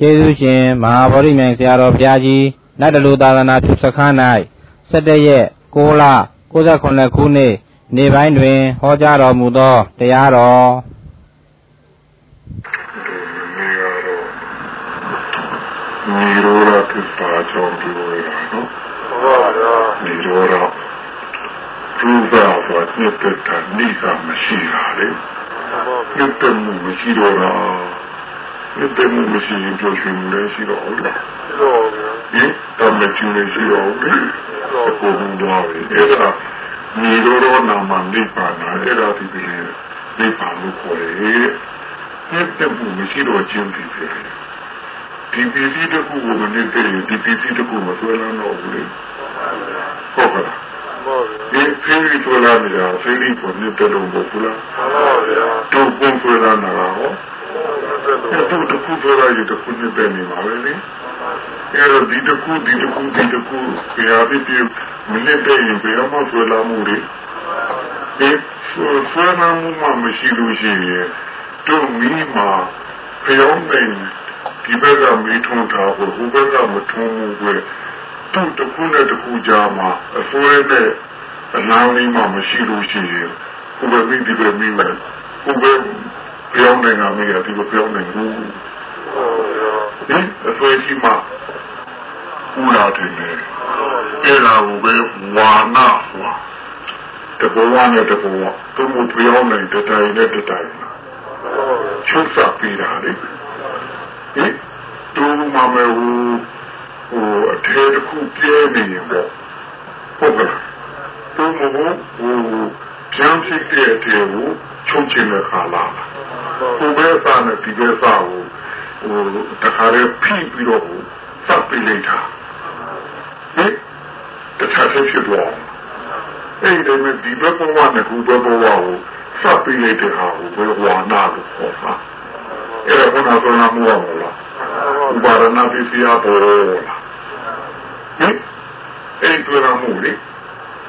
ကျေးဇူးရှင်မဟာဗောဓိမြိုင်ဆရာတော်ဘုရားကြီးနတ်တလူသာသနာပြုစခန်း၌17ရက်6လ69ခုနှစ်နေ့ပိုင်းတွင် ဟောကြားတော်မူသောတရားတော်နိရောဓသစ္စာကြောင့်ပြောရတာနော်ဟုတ်ပါဗျာနိရောဓရူပဆိုတဲ့တက်တာနိကမရှိတာလေဟုတ်ပါဗျာတက်မှုမရှိတော့တာ မြတ်တယ်မှုမရှိရင်ကြောရွှင်မှုလည်းရှိတော့ဟုတ်လားရှိတော့ဗျာဟင်တမချူလည်းရှိတော့ဟုတ်လေကိုယ်ကတော့အဲ့ဒါမြေရောနာမနိဗ္ဗာန်အဲ့ဒါဒီပြင်နိဗ္ဗာန်လို့ခေါ်တယ်မြတ်တယ်မှုမရှိတော့ခြင်းဖြစ်တယ်ဒီပစ္စည်းတစ်ခုကိုမနေတဲ့ဒီပစ္စည်းတစ်ခုမဆွဲလန်းတော့ဘူးလေဟုတ်ကဲ့ဒီဖေးရီဆွဲလန်းနေတာဖေးရီပေါ်နေတဲ့တော့မဟုတ်လားမှန်ပါဗျာတို့ပုံဆွဲလန်းတာဟော တူတခုပြောရရင်တခုနဲ့ပဲနေပါပဲလေအဲ့တော့ဒီတခုဒီတခုဒီတခုဘယ်ဟာဖြစ်ဖြစ်မနဲ့တဲ့ရင်ဘယ်မှဆွဲလာမှုတွေဒီဆွဲလာမှုမှမရှိလို့ရှိရင်တို့မိမှာဖျောင်းနေဒီဘက်ကမီးထုံးထားဖို့ဟိုဘက်ကမထုံးဘူးကွတို့တခုနဲ့တခုကြားမှာအစွဲနဲ့အနားလေးမှမရှိလို့ရှိရင်ဟိုဘက်မိဒီဘက်မိမယ်ဟိုဘက် ပြောင်းနေတာမင်းကဒီလိုပြောင်းနေဘူးဟင်အဆွေးကြီးမှာဦးလာတယ်အဲ့ဒါကိုပဲဝါနာဟောတဘောနဲ့တဘောသူ့ကိုပြောင်းနေတဲ့တိုင်နဲ့တတိုင်ချုပ်စာပြီးတာလေဟင်တူမမဲဟိုဟိုအထဲတစ်ခုပြဲနေရင်ပေါ့ဟုတ်ကဲ့သူ့မဟုတ်ဟိုပြန်ဖြစ်တဲ့အထဲကိုချုပ်ချင်တဲ့ခါလာတာ ဟိုဘက်စားနဲ့ဒီဘက်စားကိုဟိုတခါလေးဖိပြီးတော့စပ်ပြီးလိုက်တာဟင်တခြားဖြစ်ဖြစ်တော့အဲ့ဒီမဲ့ဒီဘက်ဘဝနဲ့ဒီဘက်ဘဝကိုစပ်ပြီးလိုက်တဲ့ဟာကိုဘယ်ဝါနာလို့ခေါ်တာအဲ့ဒါကနာဆိုနာမောမလားဥပါရဏပိစီယာပေါ်လားဟင်အဲ့ဒီကမှုလေ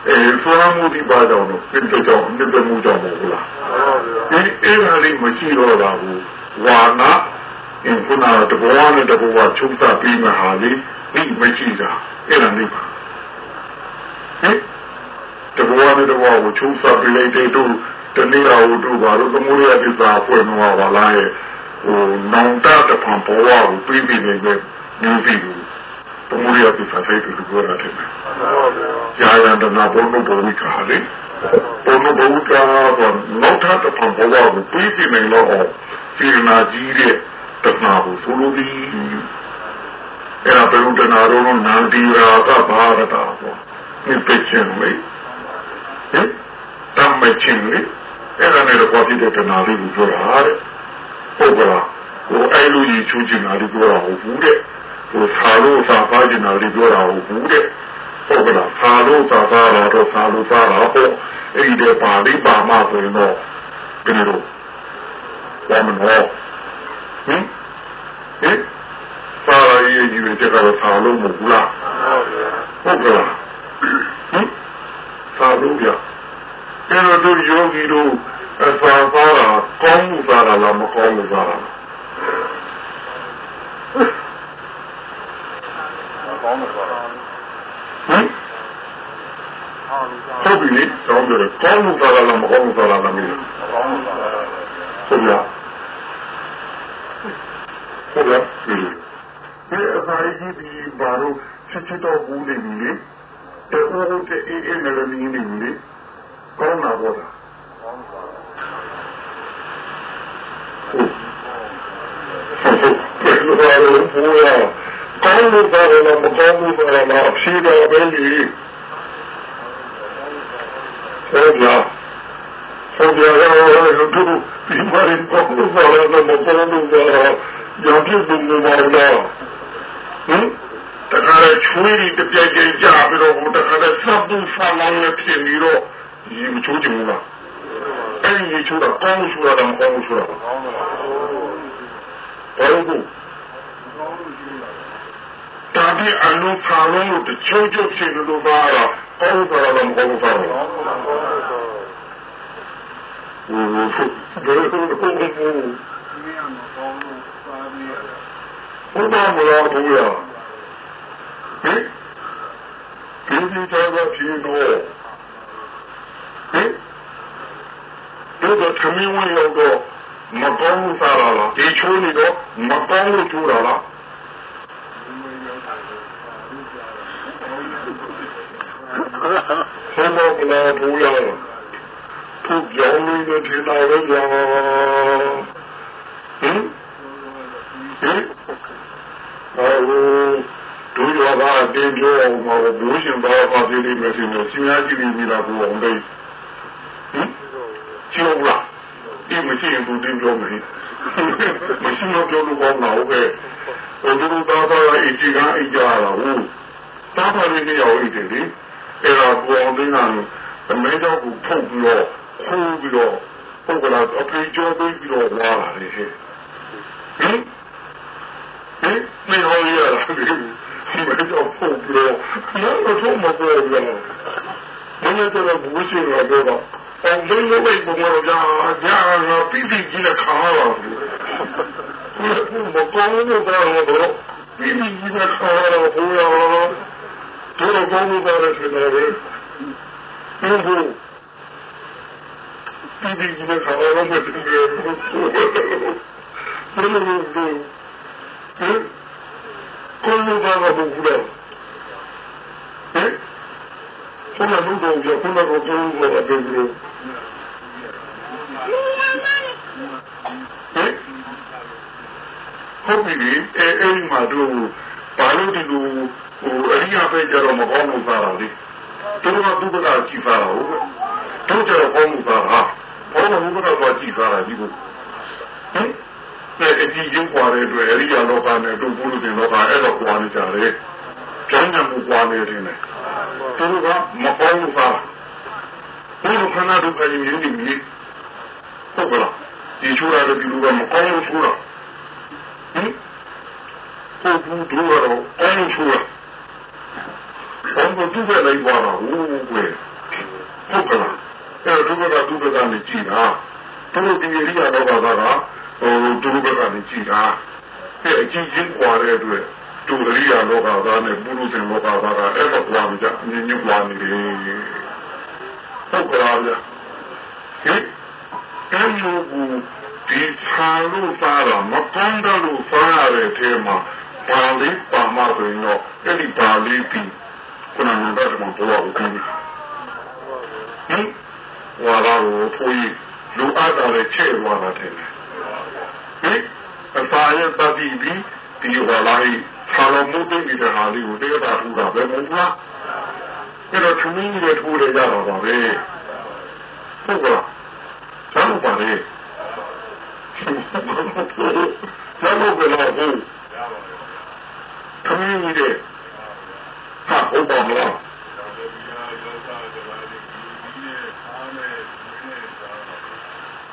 အဲဆိုရမှုဒီပါကြောင့်တော့ပြည့်ကြောင့်ပြည့်မှုကြောင့်မဟုတ်လားဒီအဲ့ဒါလေးမရှိတော့တာဘူးဝါနာအင်ခုနာတဘောနဲ့တဘောချုပ်တာပြီးမှဟာလေဒီမရှိတာအဲ့ဒါလေးပါဟင်တဘောနဲ့တဘောကိုချုပ်တာပြီးလိုက်တဲ့တို့တနေ့အောင်တို့ဘာလို့သမုဒယသစ္စာဖွင့်မှာပါလားရဲ့ဟိုနောင်တတဖန်ဘောကိုပြီးပြီးနေနေမျိုးပြီး သမုဒယသစ္စာစိတ်ကိုပြောတာတယ်ယာယန္တနာဘုံဘဝိကာလေဘုံဘဝိကာတော့နောက်ထပ်တစ်ဖန်ဘဝကိုပြီးပြီးနေတော့စီနာကြီးတဲ့တဏှာကိုဆိုလိုပြီးအဲ့ဒါဘယ်လိုတဏှာတော့နန္ဒီရာကဘာရတာပေါ့ဒီပချင်းလေဟင်တမ်းမချင်းလေအဲ့ဒါနဲ့တော့ဒီတဏှာလေးကိုပြောတာတဲ့ဟုတ်ကလားဟိုအဲ့လိုကြီးချူချင်တာဒီပြောတာဟုတ်ဘူးတဲ့ ဟိုသာလို့သာပါကျင်တာဒီပြောတာဟုတ်ဘူးတဲ့ဟုတ်ကလားသာလို့သာပါတော့သာလို့သာတော့ဟုတ်အဲ့ဒီပါဠိပါမဆိုရင်တော့ဘယ်လိုဘာမလို့ဟင်ဟင်ပါရရေးကြီးတဲ့ကတော့သာလို့မဟုတ်လားဟုတ်ကလားဟင်သာလို့ပြအဲ့တော့ယောဂီတို့အစာပါတာကောင်းမှုပါလားမကောင်းမှုပါလား ကောင်းမှာပါဟမ်ဟုတ်ပြီလေတောင်းတယ်ကောင်းမှုသာလားမကောင်းမှုသာလားမင်းကောင်းမှုသာလားဟုတ်လားဟုတ်လားဒီအစာကြီးဒီဘာလို့ချက်ချက်တော့ဘူးနေပြီလေတဲ့ဟုတ်တဲ့အေးအေးနဲ့လည်းနေနေပြီလေကောင်းတာပေါ့လားကောင်းပါဟုတ်ဟုတ်ဘယ်လိုလဲဘုရား ကောင်းလို့ပါလားမကောင်းလို့ပါလားအဖြေတော့ပဲလေဟုတ်ကြဟုတ်ကြတော့လူတို့ဒီမှာရင်ကောင်းလို့ပါလားမကောင်းလို့ပါလားရောပြည့်စုံလို့ပါလားဟင်တခါချွေးတပြိုင်ကြကြပြီးတော့တခါစပ်ဘူးဆာလောင်းနဲ့ဖြစ်ပြီးတော့ဒီမချိုးချင်ဘူးလားအဲ့ဒီချိုးတာကောင်းလို့ဆိုတာမကောင်းလို့ဆိုတာကောင်းလို့ပါဘာလို့ဒါဒီအလုံးဖာလုံးလို့တချို့ချို့ဖြစ်လို့ပါတော့ကောင်းပါလားမကောင်းပါလားဟိုဘယ်လို လုပ်လို့ဒီမှာမကောင်းလို့ပါပြီးရဟုတ်ပါမလားဘုရားဟင်ဒီဒီသားကဖြေတော့ဟင်တို့ကသမီး ဝင်ရောက်တော့မကောင်းဘူးစားလာလားဒီချိုးနေတော့မကောင်းလို့ချိုးတာလားဆန္ဒကလာဘူလာသူကြောင်းနေတဲ့ထေနာရဲ့ကြာဟင်ဟင်အော်ဒုရောဂါတင်ပြောအောင်မဟုတ်ဘူးရှင်ဘာသာပြည်လေးမရှိလို့စဉ်းစားကြည့်ပြီးလာဘူးအောင်လေးဟင်ကျော်လားဒီမရှိရင်ဘူးတင်ပြောမယ်မရှိတော့ပြောလို့ကောင်းတာဟုတ်ကဲ့ဟိုတို့သားသားအကြည့်ကအကြရတာဟုတ်သားသားလေးနဲ့ရောက်နေတယ်လေ အဲ့ဒါကိုအောင်သိတာအမေတော့ကိုဖုတ်ပြီးတော့ခိုးပြီးတော့ပုတ်ကလာအဖေကျော်ပြီးတော့လာတာလေဟင်ဟင်နေဟောရတာလေဒီမဲ့တော့ပို့ပြီးတော့နောက်တော့မပေါ်ဘူးလားဘယ်နဲ့တော့ဘူးရှိတော့တော့အောင်ဘယ်လိုပဲဘုံရောကြာကြာပြည့်ပြည့်ကြီးနဲ့ခါရပါဘူးမကောင်းဘူးတော့တော့ပြည့်ပြည့်ကြီးနဲ့ခါရတော့ဘုရား တို့တော့ကောင်းလို့ပါတယ်ဆိုတော့ဘယ်လိုပြည့်ပြည့်ကြီးနဲ့ခါရတော့မသိဘူးဘယ်လိုလုပ်ဟမ်ကိုယ်ဘာကဘူးလဲဟဲ့ဆန္ဒလုပ်တော့ရခုနကတော့ပြောလို့ရတယ်လို့ဟဲ့ဟုတ်ပြီအဲအဲ့မှာတို့ဘာလို့ဒီလို ဟိုအရိယာပဲကြတော့မကောင်းလို့စားတာလေတို့ကသူ့ဘက်ကကြည်စားတာဟုတ်တို့ကြတော့ကောင်းလို့စားတာဘောမဘုရားကကြည်စားတာဒီကိုဟင်နဲ့အကြည့်ရင်းပွားတဲ့အတွက်အရိယာလောကနဲ့တို့ဘုလိုတင်လောကအဲ့တော့ပွားနေကြတယ်။ကျောင်းညံမှုပွားနေတယ်နဲ့သူတို့ကမပေါင်းဘူးသား။ဘုလိုခန္ဓာဒုက္ခကြီးမြင်နေပြီ။ဟုတ်ကလား။ဒီချိုးရတဲ့ဒီလိုကမကောင်းဘူးဆိုတာ။ဟင်ကိုဘူးတို့ကတော့ကောင်းလို့ဆိုတာ။ ဘာလို့သူ့ပဲလိုက်ပွားတာဟုတ်ကွယ်။ဟုတ်ကလား။အဲ့တော့သူကသူ့ဘက်ကနေကြည့်တာ။သူတို့ဒီအရိယာလောကကဟိုသူတို့ဘက်ကနေကြည်တာအဲအကြည့်ချင်းကွာတဲ့အတွက်သူအရိယာလောကသားနဲ့ပုရုဇဉ်လောကသားကအဲ့တော့ကွာကြအမြင်ကြီးကွာနေတယ်ဟုတ်ကလားဗျဟင်အဲ့လိုကိုဒီခြာလို့စားတာမကောင်းတယ်လို့စားရတဲ့အထဲမှာပါဠိပါမဆိုရင်တော့အဲ့ဒီပါဠိပြီး ခုနကတော့မှပေါ်အောင်ခင်ဟင်ဝါလာကိုဖွေးလူအပ်တာလည်းချဲ့သွားတာတယ်ဟင်အစာရဲ့တတိပြီးဒီဟောလာဟိဆာလမုတ်တဲ့ဒီဟာလေးကိုတေတာထူတာပဲမဟုတ်လားအဲ့တော့သူမင်းကြီးထူတယ်ကြတော့ပါပဲဟုတ်ကလားသာလို့ပါလေသာလို့ပဲလားဟုတ်သူမင်းကြီးဟာ ဟုတ်ပါမလား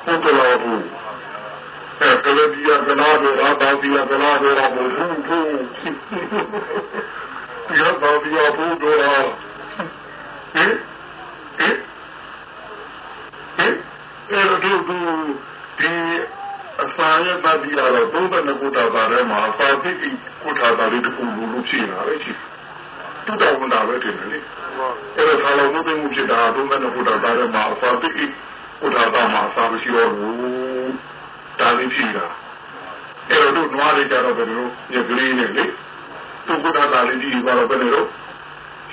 ဟုတ်ကလားဟုတ်ကလေးဒီကကနာတို့ရာတောင်ဒီကကနာတို့ရာဘုံဘုံဘုံဒီကတော့ဒီအဘူတို့ရာဟင်ဟင်ဟင်အဲ့တော့ဒီဒီအစာရပါဒီရတော့ဘုံဘနကုတာပါရဲမှာပါတိကုတာတာလေးတခုလူလူရှိနေတာလေရှိတူ တော်ဝင်တာပဲတင်တယ်လေအဲ့တော့ဆာလောမှုသိမှုဖြစ်တာဘုံဘနကုတာပါရဲမှာပါတိကုတာတာမှာစာမရှိတော့ဘူးဒါလေးဖြစ်တာအဲ့တော့တို့နွားလေးကြတော့ဘယ်လိုညကလေးနဲ့လေသူကုသတာလေးကြီးကတော့ဘယ်လို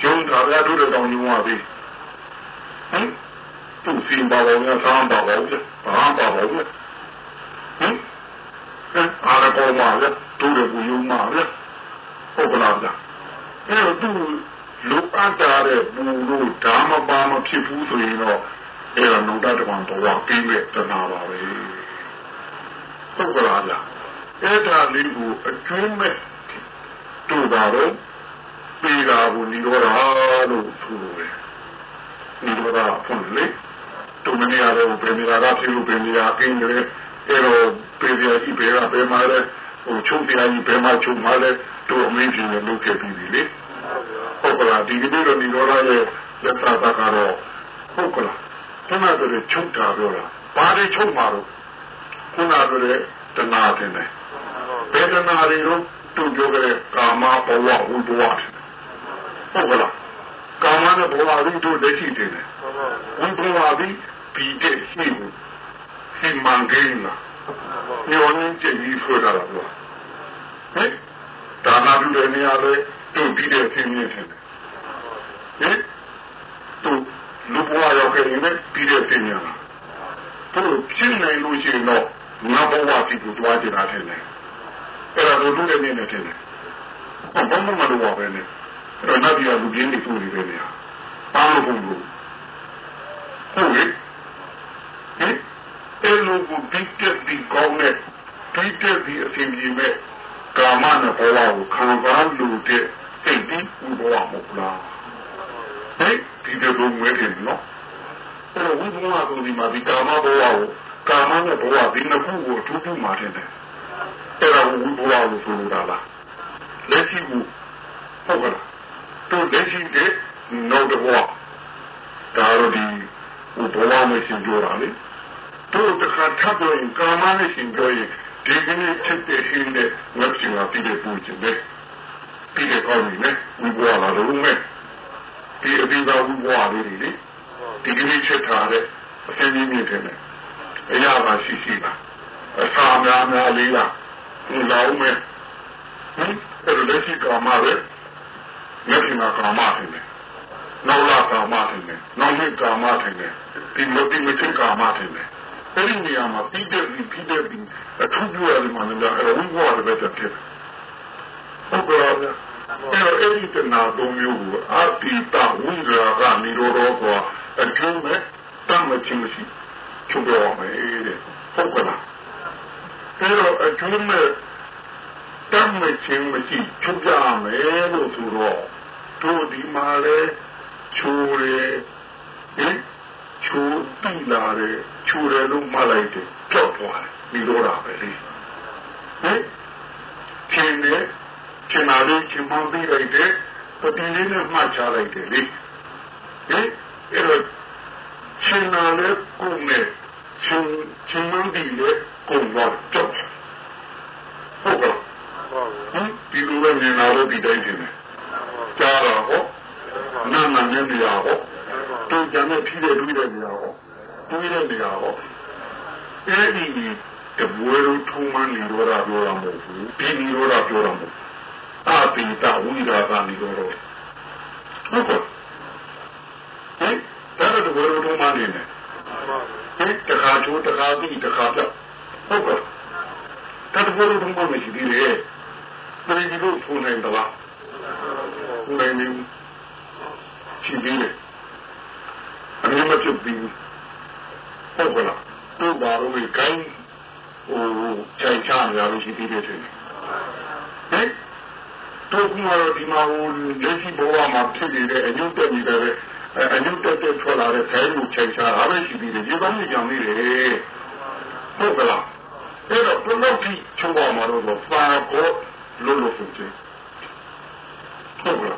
ရုံးတာဗျာတို့တော့တောင်းညွှန်ပါပြီဟမ်သူစီပါဘောင်းကဆမ်းပါဘောင်းဘာပါဘောင်းဟမ်အားရပေါ်မှာလေတို့ရဘူးယုံမှာလေဟုတ်ကလားဗျာ အဲ့တော့သူလူအပ်တာတဲ့ဘူလို့ဓမ္မပါမဖြစ်ဘူးဆိုရင်တော့အဲ့တော့နုဒတဝံတော်ပြီးမဲ့တနာပါပဲဟုတ်ကလားဗျအဲ့ဒါလေးကိုအကျွမ်းမဲ့တို့ပါတော့ပေတာကိုនិရောဓလို့ဆိုတယ်និရောဓဖွင့်လေတို့မနေရတော့ပြေမီရာကဖြစ်လို့ပြေမီရာအင်းလေအဲ့တော့ပြေရကြီးပြေရပြေမာလဲဟိုချုပ်ပြာကြီးပြေမာချုပ်မာလဲတို့အမင်းကြီးလည်းလုပ်ခဲ့ပြီးပြီလေ ဟုတ်ကလားဒီကနေ့တော့និရောဓရဲ့လက်သာကတော့ဟုတ်ကလားတမန်တော်ချုပ်တာပြောတာဘာတွေချုပ်မှာတော့ခုနကလည်းတဏှာတင်တယ်ဘယ်တဏှာတွေတော့သူပြောကြတဲ့ကာမဘဝဝိဘဝဟုတ်ကလားကာမနဲ့ဘဝရင်းတို့လက်ရှိတယ်ဝိဘဝပြီးပြီးတဲ့ရှိဘူးဟိမန်ဂိနာညောင်းကြည့်ပြီးဆိုတာလားဟဲ့ဒါနာပြုတဲ့နေရာလေ တို့ပြီးတဲ့ဖြစ်နေတယ်ဟဲ့တို့လူဘဝရောက်ခဲ့ရင်ပြီးတဲ့ဖြစ်နေလားတို့ဖြစ်နိုင်လို့ရှိရင်တော့ငါဘဝတိကိုတွားကြတာထင်တယ်အဲ့ဒါတို့တို့လည်းနေနေတယ်ဘာမှမလုပ်ပါပဲနဲ့အဲ့တော့နတ်ပြည်ကလူကြီးနေဖို့နေပဲနေရဘာလို့ဘုံလို့ဟုတ်လေဟင်အဲ့လိုကိုပြီးတဲ့ဒီကောင်းတဲ့ပြီးတဲ့ဒီအစီအစဉ်မဲ့ကာမနဲ့ဘဝကိုခံစားလို့တဲ့ စိတ်ပြီးဘဝမဟုတ်လားဟဲ့ဒီလိုမျိုးနေနော်အဲ့တော့ဝိဘဝကိုဒီမှာဒီကာမဘဝကိုကာမနဲ့ဘဝဒီနှစ်ခုကိုအထူးပြုမှာတဲ့အဲ့ဒါဝိဘဝကိုဆိုလိုတာလားလက်ရှိကိုဟုတ်ကလားတို့လက်ရှိတဲ့နောက်တော့ဒါတော့ဒီဘဝနဲ့ရှင်ပြောတာလေတို့တခါထပ်ပြောရင်ကာမနဲ့ရှင်ပြောရင်ဒီကနေ့ချက်တဲ့ဟင်းတဲ့ဝက်ရှင်ကပြည်တဲ့ပူချင်တယ် ပြည်တဲ့ကောင်းပြီနဲ့ဝိဘဝလာတော့မဲ့ဒီအပြီးသားဝိဘဝလေးတွေလေဒီကနေ့ချက်ထားတဲ့အစင်းကြီးမြင့်တယ်အရာပါရှိရှိပါအစာများများလေးလားဒီလောက်မဲ့ဟင်အဲ့လိုလက်ရှိကာမပဲမျက်စိမှာကာမထင်တယ်နောက်လာကာမထင်တယ်နောက်နှစ်ကာမထင်တယ်ဒီမတိမချင်းကာမထင်တယ်အဲ့ဒီနေရာမှာပြီးတဲ့ပြီးပြီးတဲ့ပြီးအထူးပြောရတယ်မှလည်းအဲ့ဝိဘဝလည်းပဲတဖြစ် ဟုတ်ကဲ့အဲ့တော့အဲ့ဒီတနာသုံးမျိုးကိုအာတိတဝိရာကနေရောတော့ဆိုအကျိုးနဲ့တမ်းမချင်းမရှိချုပ်ပြောရမယ်တဲ့ဟုတ်ကဲ့လားအဲ့တော့အကျိုးနဲ့တမ်းမချင်းမရှိချုပ်ပြရမယ်လို့ဆိုတော့တို့ဒီမှာလဲချိုးတယ်ဟင်ချိုးတိလာတယ်ချိုးတယ်လို့မှတ်လိုက်တယ်ကြောက်သွားတယ်ဒီလိုတာပဲလေဟင်ချင်းနဲ့ ကျင်လာလေးကျင်မပြီးလိုက်တယ်ပတိလေးနဲ့မှတ်ချလိုက်တယ်လေဟင်အဲ့တော့ချင်းလာလေးကိုနဲ့ချင်းချင်းမပြီးလေကိုတော့ကြောက်ဟုတ်ကဲ့ဟင်ဒီလိုပဲမြင်လာလို့ဒီတိုင်းချင်းတယ်ကြားတော့ဟောနာနာနဲ့နေရာဟောတူကြတဲ့ဖြီးတဲ့တွေးတဲ့နေရာဟောတွေးတဲ့နေရာဟောအဲ့ဒီတဘွေလိုထုံးမှနေတော့တာပြောတာမဟုတ်ဘူးဒီနေတော့တာပြောတာမဟုတ် အပိတဝိရာကနေတော့ဟုတ်ကဲ့ဟင်ဒါတော့တဘွေလိုထုံးမှနေတယ်ဟင်တခါချိုးတခါပြီးတခါပြောက်ဟုတ်ကဲ့ဒါတဘွေလိုထုံးမှမရှိသေးတယ်ပြည်ဒီလိုထုံးနိုင်တယ်လားနိုင်နေရှိသေးတယ်အမြင်မဖြစ်ပြီးဟုတ်ကဲ့တို့ဘာလို့ဒီကိုင်းဟိုခြိုက်ချရလို့ရှိသေးတယ်ဟင်တို့ ကဒီမှာဟိုလက်ရှိဘဝမှာဖြစ်နေတဲ့အညွတ်တက်နေတဲ့အညွတ်တက်တဲ့ထွက်လာတဲ့ခဲမှုခြိုက်ချအားပဲရှိသေးတယ်ဒီကောင်းကြီးကြောင့်နေတယ်ဟုတ်ကဲ့အဲ့တော့ဘယ်လိုဖြစ်ချုံပါမှာတော့ပါကိုလို့လို့ဖြစ်တယ်ဟုတ်ကဲ့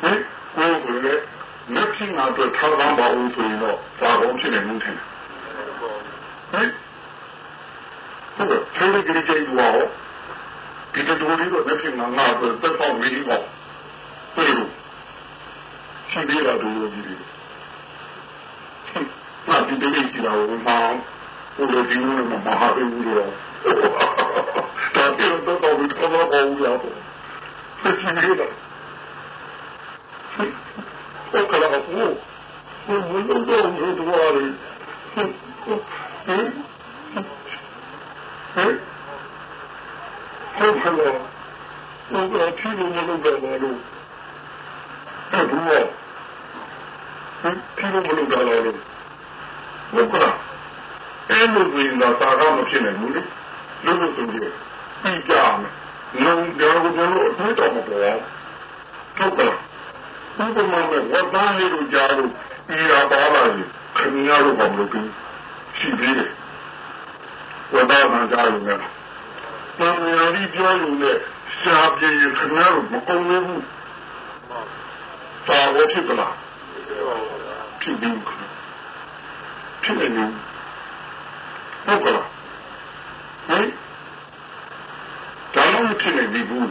ဟင်ကိုယ်ကလည်းမျက်စိငါတို့ထောက်ပံ့ပါဦးဆိုရင်တော့ပါကုန်ဖြစ်နေမှုထင်တယ်ဟင်ဟုတ်ကဲ့ကျေးဇူးကြီးကြော ဒီတော်လေးတော့မျက်စိငါငါတို့သက်ပေါက်နေပေါ့ပြေလို့ရှိသေးတာတို့ကြီးတွေဟာဒီတေးကြီးလာဦးမောင်ဘုလိုဒီလိုမှမဟာဘူးလို့ဒါပြေတော့တော့ဘယ်တော့မှမဟုတ်ဘူးရတော့ဖြစ်နေတယ်ဟုတ်ကဲ့ဟုတ်ဘူးဘယ်လိုလုပ်တော့ဒီလိုရဟင်ဟင် ဟင်ဟုတ်ကဲ့ဟုတ်ကဲ့ဖြီးလို့မလုပ်တော့ပါလို့အဲ့ဘူးဟင်ဖြီးလို့မလုပ်တော့လို့ဟုတ်ကဲ့အဲ့လိုဆိုရင်တော့သာကမဖြစ်နိုင်ဘူးလေလို့လို့ဆိုပြီးပြီးကြမယ်လုံးကြောင်ကြောင်လို့အထူးတော့မပေါ်အောင်ဟုတ်ကဲ့ဥပမာနဲ့ဝတ်သားလေးတို့ကြားလို့ဒီရာပါလာရင်ခင်ဗျားတို့ဘာလို့ပြီးရှိသေးတယ်ဝတ်သားမှကြားလို့လည်း တန်ရာကြီးပြောလို့လည်းရှားပြေခင်ဗျားတို့မကုန်ဘူးသာဝတ်ဖြစ်ကလားဖြစ်ပြီးဖြစ်နေဟုတ်ကလားဟင်ဒါလုံးဖြစ်နေပြီဘူး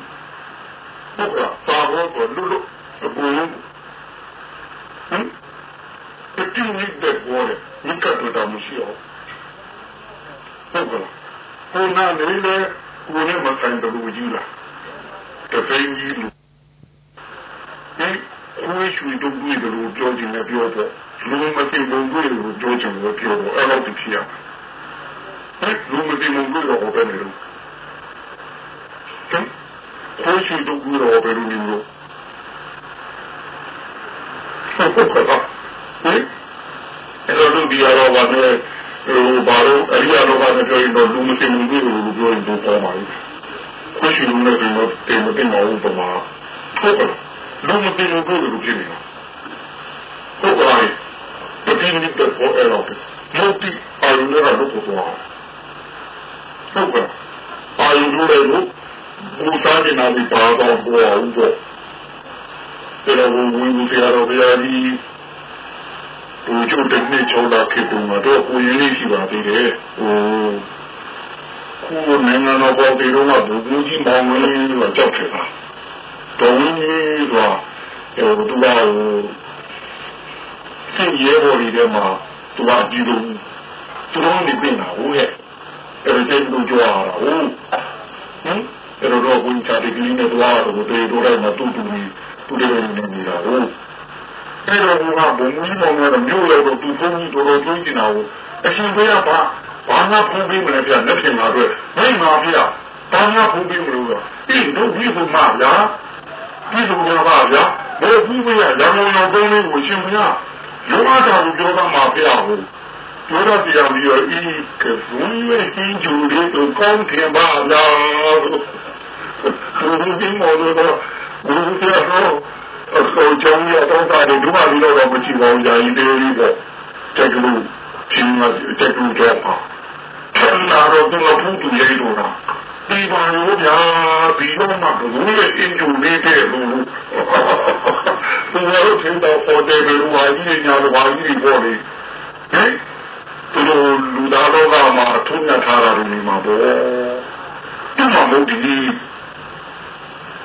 ဟုတ်ကဲ့ပါဘောကလူလူအပူဟမ်တတိနိတဲ့ဘောလေမိကတ်တော်မရှိအောင်ဟုတ်ကဲ့ဟိုနာနေလေ ကိုယ်နဲ့မဆိုင်တယ်လို့ကြီးလားတပိန်ကြီးလူဟင်ကိုယ်ရှိတော့ဘူးလို့ပြောချင်တယ်ပြောတော့လူမသိဘုံကိုပြောချင်တယ်ပြောတော့အဲ့လိုဖြစ်ရဟဲ့လူမသိဘုံကိုတော့ဘယ်နေလို့ဟင်ကိုယ်ရှိတော့ဘူးတော့ဘယ်လိုနေလို့ဟုတ်ကဲ့ဟင်အဲ့လိုဒီရတော့ပါနဲ့ ဟိုဘာလို့အရိယာတော့ဘာနဲ့ပြောရင်တော့လူမသိဘုံကိုပြောရင်တော့ပေါ်ပါလိမ့်ကိုယ်ရှိလို့လည်းတော့တင်မတင်မအောင်တော့မှာဟုတ်ကဲ့လူမသိဘုံကိုလို့ဖြစ်နေတာဟုတ်ကဲ့တတိယတက်ပေါ်အဲ့တော့မုတ်တိအာရုံနဲ့တော့ကိုသွားဟုတ်ကဲ့အာရုံတွေလို့ဘူသားနေနာပြီးပါတော့ပေါ်အောင်တော့ဒါတော့ဝီဝီရတော့ဗျာဒီ ဘူချိုတနေ့ချောလာဖြစ်တော့တော့ကိုရင်းလေးရှိပါသေးတယ်ဟိုကိုနိုင်ငံတော်ပေါ်ပြီးတော့ဘူဘူးကြီးမောင်မင်းတော့ကြောက်ခဲ့တာတော်ဝင်ကြီးကဟိုသူကစိတ်ရဲပေါ်ဒီထဲမှာသူကဒီလိုသူတို့နေပြင်တာဟုတ်ရဲ့အဲ့ဒါတူကြွားတာဟုတ်ဟင်အဲ့တော့ဝင်ချတဲ့ကလေးနဲ့တွားတော့တေတို့လိုက်မှတူတူနေတူတယ်နေနေတာဟုတ် အဲ့တော့ဘုရားဘုံကြီးမောင်ကတော့မြို့လေတော့သူဘုန်းကြီးတော်တော်ကျင်းနေတာဟုတ်အရှင်ဘုရားကဘာမှဖုန်းပေးမလဲပြလက်ဖြင့်မှာအတွက်မိမဗျာဘာမှဖုန်းပေးမလို့တော့ဒီတို့ဒီဘုမဗျာဒီဘုမပါဗျာဘယ်ဘူးမရရမောင်တော်ဘုန်းလေးကိုရှင်ဘုရားလောကတာကိုပြောတာမှာပြဟုတ်ပြောတော့တရားပြီးတော့ဤကဘုံရဲ့အင်းကျူလေးကိုကောင်းထင်ပါလားဘုရားဒီမော်လို့တော့ဘုရားတော့ အစောကြောင့်ရတော့တာဒီမှာဒီတော့မကြည့်ပါဘူးယာယီလေးလေးပေါ့တက်ကလူချင်းမတက်လူတော့ပါဆန္ဒတော့သူ့အဖူးသူလေးတော့တာဒီပါလို့ဗျာဒီတော့မှဘုရားရဲ့အင်းကျူလေးတဲ့လို့သူတို့ထင်တော့ပေါ်တယ်လို့ဝါကြီးညာလိုဝါကြီးပေါ်နေဟင်သူတို့လူသားတော့ကမှထုံးရထားတာနေမှာပေါ့ဒီမှာမဟုတ်ဒီ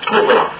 ဟုတ်ကလား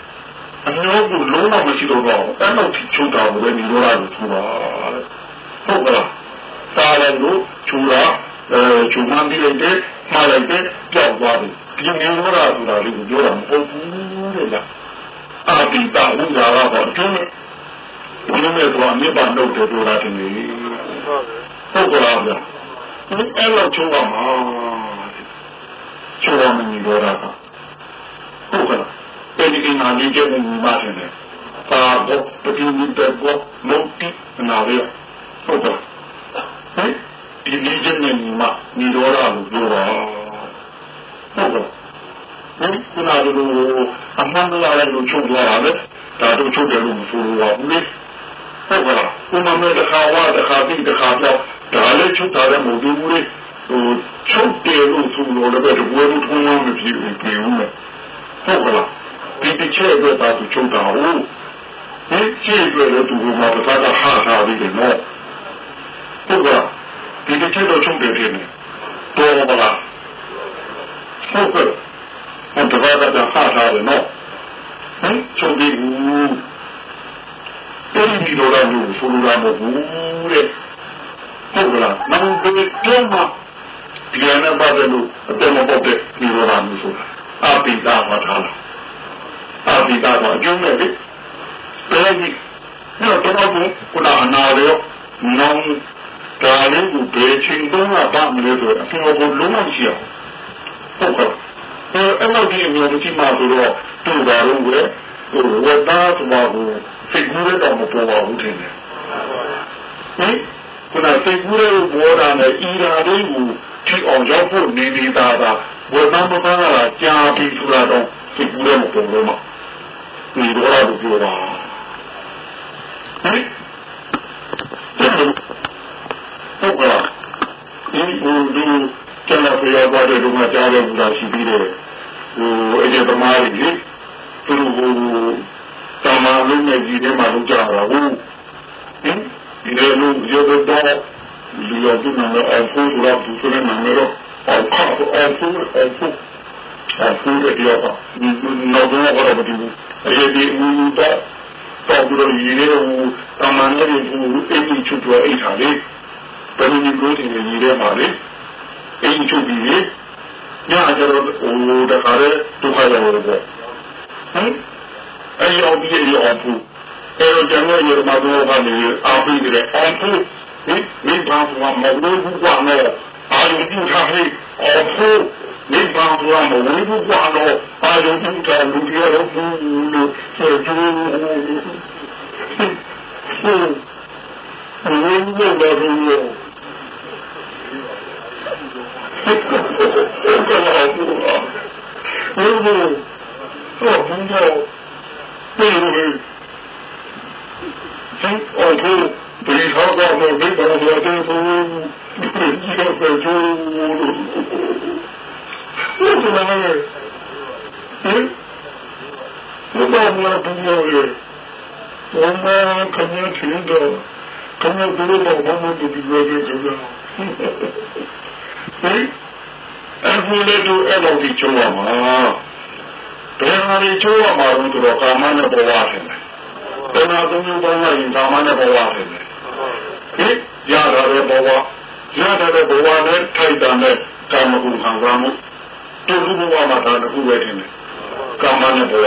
ဝတ်သားကြည့်မယ်ဝတ်သားပေါ့ဝတ်သားများပေတော့ငါမပါရပါအောင်လို့ဆိုဒီတော့ကြည့်ပြီးခဏဟင်ကြည့်ပြီးအဲဟောလာလို့မိုးကြလို့ရှိရင်အကျုပ်ကြံပေါ့အောင်နော်အကျဉ်းတန်ဆုံးတာတွေနော်ဟင်အမျိုးကလုံးဝမရှိတော့တော့အဲ့လိုချုပ်တာကိုလည်းဒီလိုလာလို့ဆိုတာဟုတ်ကလားစားလည်းလို့ချူတာအဲချူမှန်းပြီးလိုက်တယ်မှားလိုက်တယ်ကြောက်သွားတယ်ဒီမျိုးလာဆိုတာလေးကိုပြောတာမဟုတ်ဘူးတဲ့လားအာတိတာဝိဇာကတော့ကျွန်းဒီလိုမျိုးတော့မြေပါတော့တယ်ပြောတာတင်လေဟုတ်ကလားဗျာအဲ့လိုချိုးပါမှာချိုးရမယ်ဒီလိုတာဟုတ်ကလား အဲဒီကနာလေးကျနေမှာတယ်ပါတော့ပတိမြတ်ဘောမုတ်တိနာရဟုတ်ကလားဟဲ့ဒီလေးကျနေမှာညီတော်ရာကိုပြောတာဟုတ်ကလားဟင်ခုနကလိုအမှန်တရားလည်းချိုးသွားတာလေဒါတို့ချိုးတယ်လို့မဆိုလိုပါဘူးလေဟုတ်ကလားဥမမဲတစ်ခါဝါတစ်ခါပြီးတစ်ခါပြောက်ဒါလည်းချုပ်တာလည်းမဟုတ်ဘူးလေဟိုချုပ်တယ်လို့ဆိုလို့လည်းဘယ်လိုထုံးမှမဖြစ်ဘူးပြင်ဦးမယ်ဟုတ်ကလား ဒီတစ်ချက်ပဲပါသူချုပ်တာဟုတ်ဒီချက်ပဲလို့သူကမှတစ်ခါကဟာတာပြီးတယ်နော်ဟုတ်ကလားဒီတစ်ချက်တော့ချုပ်တယ်ပြင်တယ်တော်ပါလားဟုတ်ကဲ့ဘယ်တော့ကဟာတာတယ်နော်ဟင်ချုပ်ပြီးဘူးတယ်ဒီလိုတော့ဆိုလိုတာမဟုတ်ဘူးတဲ့ဟုတ်ကလားနောက်ဒီကျမ်းမှာဒီနေ့ပါတယ်လို့အတမပေါ့တဲ့ဒီလိုပါမျိုးဆိုတာအပိတာပါထားလား အပိတာကအကျုံးနဲ့လေဘယ်ကြီးတော့တော့ကုနာနာရောနောင်ဒါလေးကိုဘယ်ချိန်တော့မှပါမလဲဆိုတော့အဖေကိုလုံးဝမရှိအောင်ဟုတ်ကဲ့အဲအဲ့လိုဒီမျိုးကြီးမှဆိုတော့သူ့ဘာလို့လဲဟိုဝတ်သားသွားကိုစိတ်ကူးရတော့မပေါ်ပါဘူးထင်တယ်ဟင်ခုနစိတ်ကူးရဲ့ဘောဓာနဲ့ဤရာလေးကိုထိအောင်ရောက်ဖို့နေနေတာကဝေမမမကကြာပြီဆိုတာတော့သူစိတ်ကူးတဲ့မပုံလို့မှဒီတော့ လို့ပြောတာဟင်ဟုတ်ကဲ့ဒီဟိုဒီကျန်တဲ့ဖျားသွားတဲ့လူကကြားတဲ့ဘူတာရှိပြီးတယ်ဟိုအဲ့ဒီသမားကြီးသူတို့ဟိုတမန်လုံးနဲ့ကြီးထဲမှာလုပ်ကြတာဟုတ်ဟင်ဒီလိုမျိုးရုပ်တော့လူရောသူ့နာမည်အဖိုးတော့သူဆိုတဲ့နာမည်တော့အဖာအဖိုးအဖိုးအဖိုးရတော့နော်တော့ဘာလို့ဒီ အဲ့ဒီမူတော့တော့ဘုရားကြီးရဲ့ဟိုတမန်လေးဟိုအင်းကြီးချွတ်တော့အိတ်ထားလေဘယ်လိုမျိုးကိုတင်ကြီးရဲပါလေအင်းချွတ်ပြီးလေညကျတော့ဟိုတခါလေဒုက္ခရောက်တော့ဟမ်အဲ့ရောက်ပြီးရောအဖိုးအဲ့တော့ကျွန်တော်ရမတော်ကနေအားပြီးတယ်အဖိုးဟင်မိဘဘဝမလို့ဘူးကွာနော်အာရုံပြုထားဟိအ ဖိုးမိဘဘဝမလို့ဘူးကွာနော်အာရုံပြုထားလူတွေရောဘူးလို့ဆိုကြည့်ဟုတ်ဘယ်လိုလဲဘာလို့လဲဟုတ်ကဲ့ပါဘူးဟုတ်ကဲ့ဟုတ်ကဲ့ဟုတ်ကဲ့ဟုတ်ကဲ့ဟုတ်ကဲ့ဒီဟာကတော့ဒီဘာလို့လဲဘူးဒီကတော့ပဲကျိုးလို့ ဘယ်လိုလဲဟင်ဘယ်လိုလဲဘယ်လိုလဲဘယ်မှာခမရချင်တော့ခမရဘယ်လိုလဲဘာမှမဒီလိုလဲကြလားဟင်အခုလေတို့အဲ့လိုဒီချိုးရမှာဘယ်မှာဒီချိုးရမှာတော့ကာမနဲ့ဘဝတယ်ဘယ်မှာသုံးမျိုးပေါင်းလိုက်ရင်ကာမနဲ့ဘဝတယ်ဟင်ရတာတဲ့ဘဝရတာတဲ့ဘဝနဲ့ထိုက်တာနဲ့ကာမဂုဏ်ခံစားမှု တူတူဘဝမှာဒါတခုပဲထင်တယ်ကာမနဲ့ဘဝ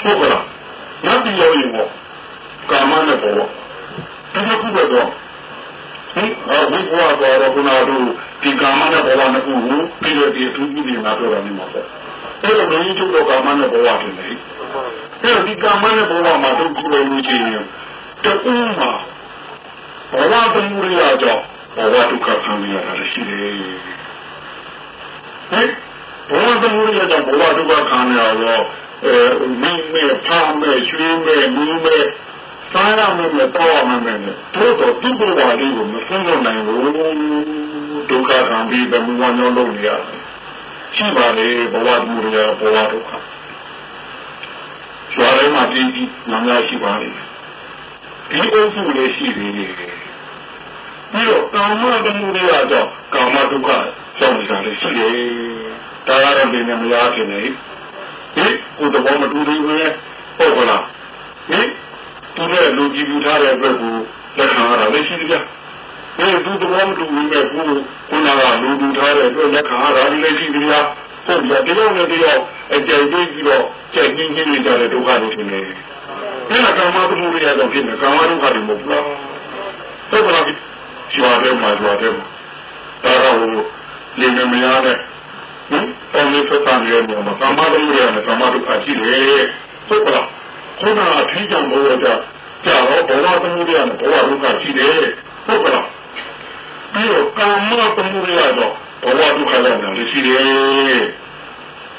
ဟုတ်ကလားနတ်ပြည်ရောရင်ပေါ့ကာမနဲ့ဘဝတခုခုပဲတော့ဟင်အော်ဘုရားတော်ခုနကဒီကာမနဲ့ဘဝနှစ်ခုကိုပြီးတော့ဒီအထူးပြုနေတာတော့တယ်မှာပေါ့အဲ့တော့မင်းတို့တော့ကာမနဲ့ဘဝထင်တယ်အဲ့တော့ဒီကာမနဲ့ဘဝမှာတို့ကြည့်လို့ရှိရင်တူမှာဘဝသမုဒိယကြောင့်ဘဝဒုက္ခခံရတာရှိတယ် ဟဲ့ဘဝသမုဒိယကြောင့်ဘဝဒုက္ခခံရတော့အဲမိမဲဖားမဲရွှေမဲမူးမဲစားရမယ်နဲ့တောက်ရမယ်နဲ့တို့တော့ဒီဘဝလေးကိုမဆုံးတော့နိုင်ဘူးဒုက္ခခံပြီးဘယ်မှာညောလို့နေရတယ်ရှိပါလေဘဝသမုဒိယဘဝဒုက္ခကျွာထဲမှာတည်ပြီးနာမည်ရှိပါလေဒီအုပ်စုလေးရှိသေးတယ် ပြီးတော့ကာမတမှုတွေကတော့ကာမဒုက္ခကြောင့်နေတာလေရှိတယ်ဒါကတော့ဒီနေ့မရခင်နေဟိကိုယ်တော်မတူသေးဘူးလေဟုတ်ကလားဟိသူလည်းလူကြည့်ပြီးထားတဲ့အတွက်ကိုလက်ခံရတာလေရှိတယ်ဗျဟိသူတော်မတူဘူးလေကိုခုနကလူတူထားတဲ့အတွက်လက်ခံရတာလေရှိတယ်ဗျဟုတ်ပြီတယောက်နဲ့တယောက်အကြိမ်ပြီးပြီးတော့ကြက်ကြီးကြီးနေကြတဲ့ဒုက္ခတွေဖြစ်နေတယ်အဲ့ဒါကာမတမှုတွေကတော့ဖြစ်နေကာမဒုက္ခတွေမဟုတ်ဘူးဟုတ်ကလား ကျွာတယ်မှာကျွာတယ်ဒါတော့လေမမရတဲ့ဟင်အော်လေးသက်သာနေတယ်မှာကာမဒုက္ခနဲ့ကာမဒုက္ခရှိတယ်ဟုတ်ကလားခုနအထီးကြောင့်ဘဝကြကြာတော့ဘဝသမုဒယနဲ့ဘဝဒုက္ခရှိတယ်ဟုတ်ကလားပြီးတော့ကာမသမုဒယတော့ဘဝဒုက္ခလည်းရှိတယ်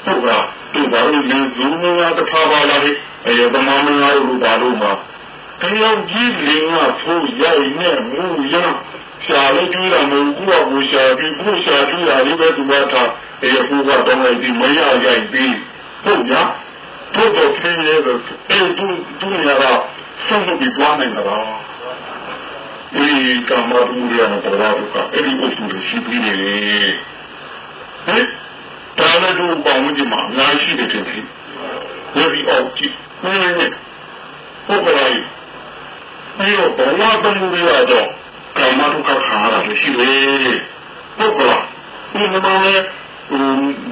ဟုတ်ကလားသူဘာလို့လဲဇူမနာတဖာပါလာလေအဲသမမနာလို့ဘာလို့မှာတယောက်ကြီးလင်းကဖိုးရိုက်နဲ့မူရ ရှာလို့ကြည့်ရမလို့ကိုကကိုရှာပြီးကိုရှာကြည့်ရလေးပဲသူကထားအဲဖိုးကတော့လည်းဒီမရရိုက်ပြီးဟုတ်ကြတို့တော့ခင်းရဲတော့အဲသူသူရတာဆုံးပြီးသွားနိုင်တာဒီကမ္ဘာတူရတဲ့ဘာလို့ကအဲ့ဒီအုပ်စုရှိပြီးနေဟဲ့ဒါလည်းတို့ပေါင်းကြည့်မှာအများရှိတယ်တဲ့ဝီအောက်ကြည့်ဟင်းဟုတ်ကဲ့ပြီးတော့ဘဝတမှုတွေတော့ ကာမတုခခါရရှိတယ်ဟုတ်ကဲ့ဒီမှာလည်း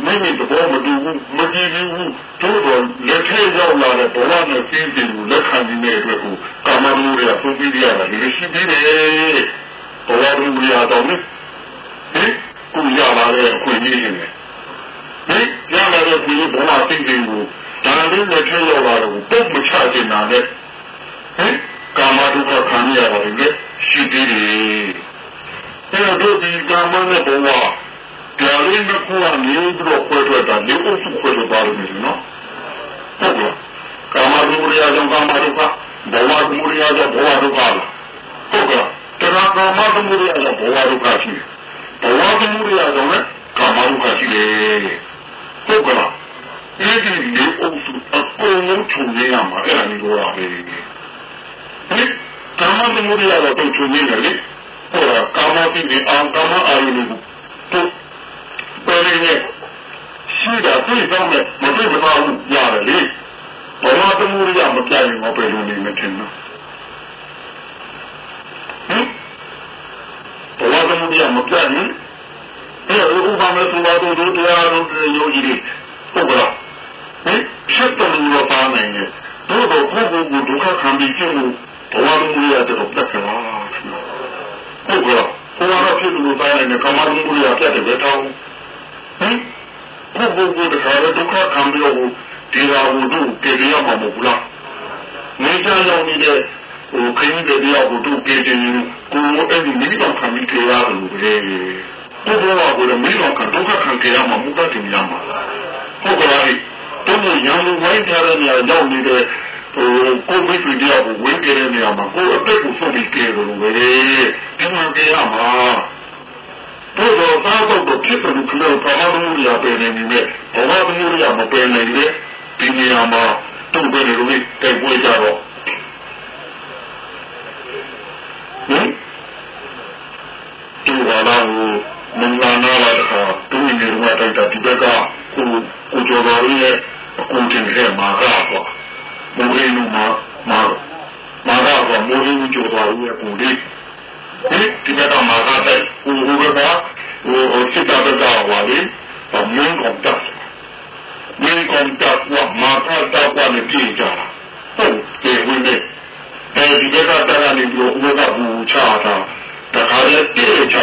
မင်းတို့မတူဘူးမကြည့်ဘူးတို့တော့လက်ထဲရောက်လာတဲ့ဘဝနဲ့ပြင်းပြင်းကိုလက်ခံနေတဲ့အတွက်ကိုကာမမှုတွေကပုံပြီးရတာလည်းရှိသေးတယ်ဘဝမှုတွေတော့ဟင်ကိုရလာတဲ့အခွင့်အရေးတွေဟင်ရလာတဲ့ဒီဘဝသိတဲ့ကိုဒါလေးနဲ့ထဲရောက်လာတော့ပုတ်မချချင်တာနဲ့ဟင်ကာမဒုက္ခခံရပါတယ်လေ ရှိသေးတယ်အဲတော့ဒီကာမနဲ့ဘဝဒါလေးနှစ်ခုကနေပြီးတော့ခွဲထွက်တာဒီအုပ်စုခွဲထွက်သွားတယ်နော်မဒုက္ခဘဝသမုဒယကြောင့်ဘဝဒုက္ခလားဟုတ်ကဲ့တရားကာမသမုဒယကြောင့်ဘဝဒုက္ခရှိတယ်ဘဝသမုဒယကြောင့်လည်းကာမဒုက္ခရှိတယ်ဟုတ်ကဲ့အဲ့ဒီလေအုပ်စုအကုန်လုံးခြုံရရမှာအဲ့ဒါမျိုးတော့ပဲဟင် ကာမသမုဒယတော့ခြုံနေတယ်လေဟောကာမတိနေအောင်ကာမအာယုန်ကိုပေါ်နေနေရှိတာသိတော့မယ်မသိမသာဘူးရတယ်လေဘဝသမုဒယမပြရင်ငါပဲလို့နေမထင်ဘူးဟင်ဘဝသမုဒယမပြရင်အဲ့ဥပမာဆိုတော့တို့တရားတော်ယောဂီတွေဟုတ်ကလားဟင်ဖြစ်တယ်လို့ပါနိုင်တယ်တို့တော့ကိုယ့်ကိုယ်ကိုဒုက္ခခံပြီးကျင့်လို့ ဘဝသမုဒယတော့ပြတ်ကြပါဟုတ်ကဲ့ဘုရားဖြစ်လို့တိုင်းနေတဲ့ကမ္မသမုဒယပြတ်တယ်ပဲတောင်းဟင်ကိုယ့်ကိုယ်ကိုတခါတော့ဒုက္ခခံပြီးတော့ဒီဟာကိုတို့ပြေရမှာမဟုတ်လားနေကြရောက်နေတဲ့ဟိုခင်းတဲ့တရားကိုတို့ပြေတယ်ကိုယ်အဲ့ဒီမိတော်ခံပြီးကြရတယ်လို့ပဲကိုယ်ဘောကလည်းမိတော်ခံဒုက္ခခံကြရမှာမဟုတ်တယ်များမှာဟုတ်ကဲ့တို့ရံလူဝိုင်းထားတဲ့နေရာရောက်နေတဲ့ ဟိုကိုမိတ်ဆွေတရားကိုဝင်ကြတဲ့နေရာမှာကိုယ်အသက်ကိုဆုံးပြီးကြတယ်လို့ပဲဒီမှာကြရမှာတို့တော့သားတော့ဖြစ်တယ်လို့ပြောတာဘာလို့ရပဲနေနေမဲ့ဘာလို့ရမပဲနေလဲဒီနေရာမှာတုံ့ပြန်လို့တိုက်ပွဲကြတော့ဟင်ဒီဘာလာကိုမင်္ဂလာနာလာတော့သူ့နေရာတိုက်တာဒီဘက်ကကိုကိုကျော်တော်ရဲ့အကုန်တင်ခဲ့မှာကတော့ မိုးရင်းမှာမှာမှာတော့မိုးရင်းကျော်တော်ရဲ့ကိုလေးဒီဒီဘက်ကမှာတော့ကိုဟိုဘက်ကဟိုစစ်တပ်ဘက်ကဟောလေမင်းကောင်တက်မင်းကောင်တက်ကမှာတော့တော့လည်းပြေးကြတာဟုတ်တယ်ဝင်တယ်အဲဒီဘက်ကတရနေပြီးတော့ဥပကဘူချတာတခါလေပြေးကြ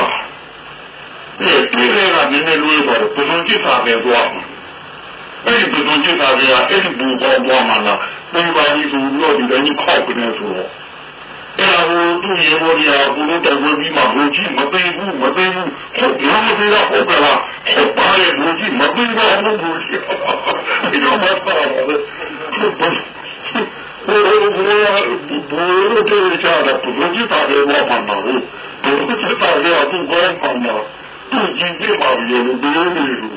ဒီပြေးရတာနည်းနည်းလွေးပါတော့ဘုံကြည့်တာပဲသွား အဲ့ဒီဘုံကြည့်တာကအဲ့ဒီဘူပေါ်သွားမှာလားဘယ်ပါလို့ဆိုလို့ဒီတိုင်းခောက်ကနေဆိုတော့အဲ့ဒါကိုသူ့ရေဘော်ရာဘုလို့တော်ပြီးမှဘူကြီးမသိဘူးမသိဘူးဟုတ်ရောမသိတော့ဟုတ်ကလားဟုတ်ပါရဲ့ဘူကြီးမသိတော့ဘူးဘူကြီးဒီတော့မဆောဘိုးဘိုးဘိုးတို့ချတာဘုကြီးပါလေဘာမှမဟုတ်ဘုကြီးပါလေအခုကောင်းပါမှာသူကြီးပြပါလေလို့ဒီလိုမျိုးသူဘိုးဘိုးသူသူသူဟုတ်ကဲ့ဟမ်ဘယ်လိုလဲပြန်နေလဲယောဂီတို့ကတော့ဘာလို့မလဲတော့ချက်လို့တိုင်းလို့သိနေတယ်ဘာလို့လဲတော့ပြန်နေတယ်ဘယ်လိုစားရမှာလဲဘယ်လိုလဲပြန်နေတယ်တူအော်ဟမ်ဘယ်လိုလဲဘယ်လိုလဲ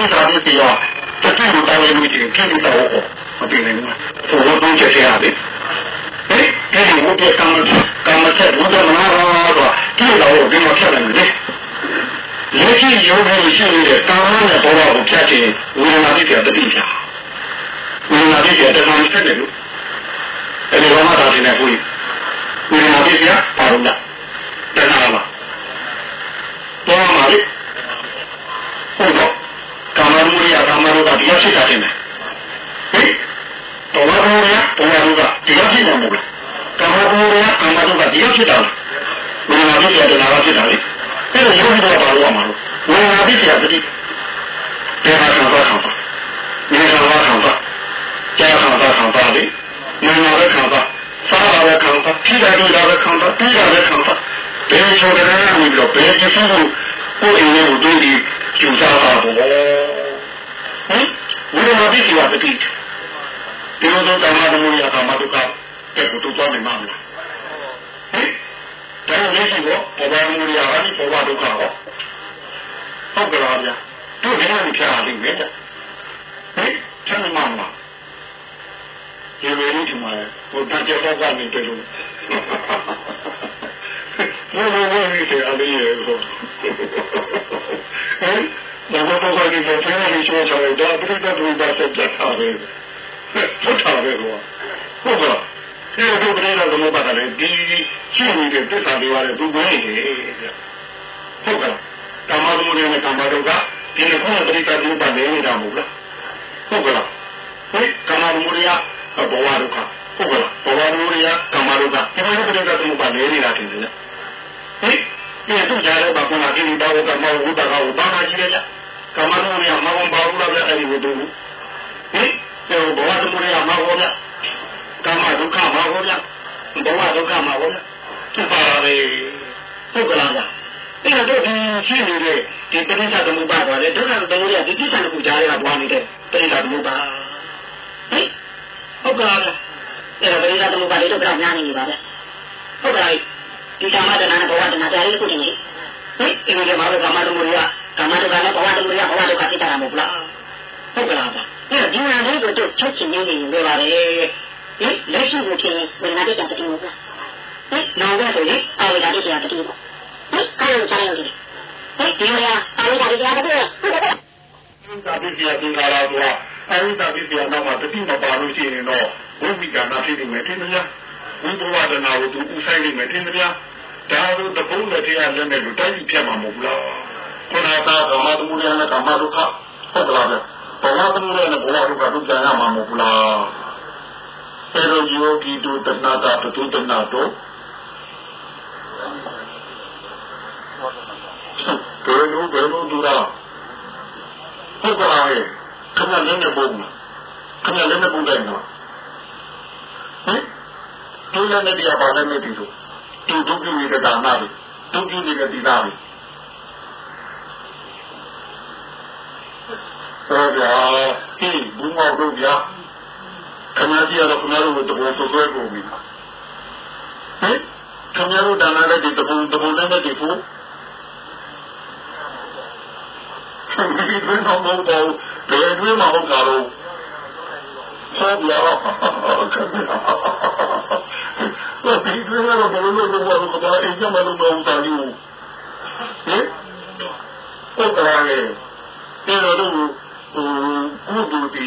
ရတာလဲပြောတတိယတိုင်းလို့ဒီကိစ္စတော့မပြနေဘူးဘုရားတို့ချက်ရတယ်ဟဲ့အဲ့ဒီဘုရားကံကံမဆက်ဘုရားမနာတော့ဒီတော့ဒီမှာဆက်နေတယ်လက်ရှိယောဂီရှိနေတဲ့ကာမနဲ့ဘောဓကိုဖြတ်ခြင်းဝိညာဉ်တိပြတတိပြဝိညာဉ်တိပြတဏှာဆက်တယ်လို့ အဲ့ဒီဘာမှသာတင်နေဘူးဝိညာဉ်တိပြပါလို့လားတဏှာလားတော့မှာလေဟုတ်တော့ကာမမူရိယကာမရောဂဒီရောက်ဖြစ်တာတင်တယ်ဟဲ့တော်ဘာရောရတော်ဘာရောဂဒီရောက်ဖြစ်နေမှာဘူးကာမမူရိယကာမရောဂဒီရောက်ဖြစ်တာဝိညာဉ်တိပြတဏှာဖြစ်တာလေအဲ့တော့ယောဂီတော့ဘာလို့မှာလို့ဝိညာဉ်တိပြတတိတရားဆောင်တော့ဆောင်တော့ဉာဏ်ဆောင်တော့ဆောင်တော့ကြားဆောင်တော့ဆောင်တော့လေဉာဏ်တော်ပဲဆောင်တော့စားတာပဲခံ တော့ဖြီးတာတို့တာပဲခံတော့ပြီးတာပဲခံတော့ဘယ်ချိုးကြရမ်းပြီးတော့ဘယ်ကျစကိုကိုယ်အင်းကိုတို့ဒီကျူစားတာပေါ့ဟင်ဝိညာဉ်တိပြတတိဒီလိုတော့ကာမသမုဒယကာမဒုက္ခတဲ့ကိုတို့သွားနေမှာမလားဟင်ဒါလည်းရှိတော့ဘောဘာမူရိယာဟာဒီဘောဘာဒုက္ခဟောဟုတ်ကဲ့ပါဗျာတို့ဒီလိုဖြာလိမ့်မယ်တဲ့ဟင်ချမ်းသာမှာ ဒီလိုလေးဒီမှာဟိုတကြတော့ကနေတယ်လို့ဘယ်လိုလဲဒီအလေးရေကိုဟင်ဒါတော့တော့ကနေတော့ဖျားပြီးချိုးချလိုက်တော့ပြိတ္တဒုဘာဆက်ပြတ်တာပဲထုတ်တာပဲကွာဟုတ်ကဲ့ဒီလိုပြိတ္တသမုပ္ပါဒလည်းဒီရှိနေတဲ့သစ္စာတွေပါတယ်သူပဲဟုတ်ကဲ့ကာမသမုဒယနဲ့ကာမဒုက္ခဒီလိုခေါ်တဲ့ပရိသတ်တွေပါနေနေတာမဟုတ်လားဟုတ်ကလားဟဲ့ကာမမူရိယ ဘဝဒုက္ခဟုတ်ကလားဘဝမူရိယကာမဒုက္ခဒီလိုပရိသတ်တွေပါနေနေတာတင်တယ်ဟဲ့ဒီသူကြားတဲ့ဘာကနာကိတောကမောဝုတကဝဘာမှရှိရကြကာမမူရိယမဟုတ်ပါဘူးလားအဲ့ဒီဝတ္ထုဟင်ဒီဘဝမူရိယမဟုတ်ဗျကာမဒုက္ခမဟုတ်ဗျဘဝဒုက္ခမဟုတ်ဗျသူပါပဲဟုတ်ကလားဗျအဲ့တော့ဒီရှိနေတဲ့ဒီပရိသတ်သမုပ္ပါဒ်ပါတယ်ဒုက္ခသမုဒယဒီကိစ္စတစ်ခုကြားရတာပွားနေတဲ့ပရိသတ်သမုပ္ပါဒ်ဟဲ့ ဟုတ်ကလားဗျအဲ့တော့ပရိသတ်သမုပ္ပါဒ်လေးတော့ကြောက်များနေပါဗျဟုတ်ကလားဒီကာမတဏ္ဍာနဲ့ဘဝတဏ္ဍာကြားရတဲ့ခုတည်းဟဲ့ဒီလိုမှာကာမသမုဒယကာမဒုက္ခနဲ့ဘဝသမုဒယဘဝဒုက္ခသိတာမဟုတ်လားဟုတ်ကလားဗျအဲ့တော့ဒီမှာလေးကိုတို့ချုပ်ချင်နေနေနေပါလေဟင်လက်ရှိကိုချင်းဝေဒနာတိတ်တာတတိယဟုတ်လားဟင်နောက်တော့ဆိုရင်အာဝိဒါတိတ်တာတတိယပေါ့ဟဲ့အဲ့လိုကြားရုံဒီဟဲ့ဒီလိုအာဝိဒါတိတ်တာတတိယဟုတ်ကဲ့သာပိစီယသင်္ခါရတော့ အာဝိဒါပိစီယနောက်မှာတတိမပါလို့ရှိရင်တော့ဝိဝိကနာဖြစ်နေမယ်ထင်မလားဝိဘဝဒနာကိုသူဥဆိုင်နေမယ်ထင်မလားဒါတို့တပုံးတဲ့တရားလက်နဲ့လို့တိုက်ပြီးဖြတ်မှာမဟုတ်လားခုနကကာမသမုဒယနဲ့ကာမဒုက္ခဟုတ်ကလားဘဝသမုဒယနဲ့ဘဝဒုက္ခတို့ကြံရမှာမဟုတ်လားအဲလိုယောဂီတို့တဏှာတာတုတနာတို့ဘယ်လိုဘယ်လိုဒူရာဟုတ်ကဲ့ ခဏလည်းနေပုံခဏလည်းနေပုံတယ်နော်ဟင်ဒုလနဲ့တရားပါလည်းနေပြီလို့သူဒုက္ခနေတဲ့ဒါနာပြီဒုက္ခနေတဲ့ဒီနာပြီဟောဗျာဟိဘူးမောက်တို့ဗျာခဏကြည့်ရတော့ခဏတို့တဘောဆွဲကုန်ပြီဟင်ခင်ဗျားတို့ဒါနာလည်းဒီတပုံတပုံနဲ့ဒီဖို့ဒီဘယ်မှာမဟုတ်တော့ ဘယ်တွင်းမှာဟုတ်တာတော့ဆောဗျာဒီတွင်းကတော့ဘယ်လိုလုပ်လို့ဘာလို့ဘာအင်းကြမလို့မဟုတ်တာယူဟင်ဟုတ်ကဲ့ဒီလိုတော့ကုသိုလ်ဒီ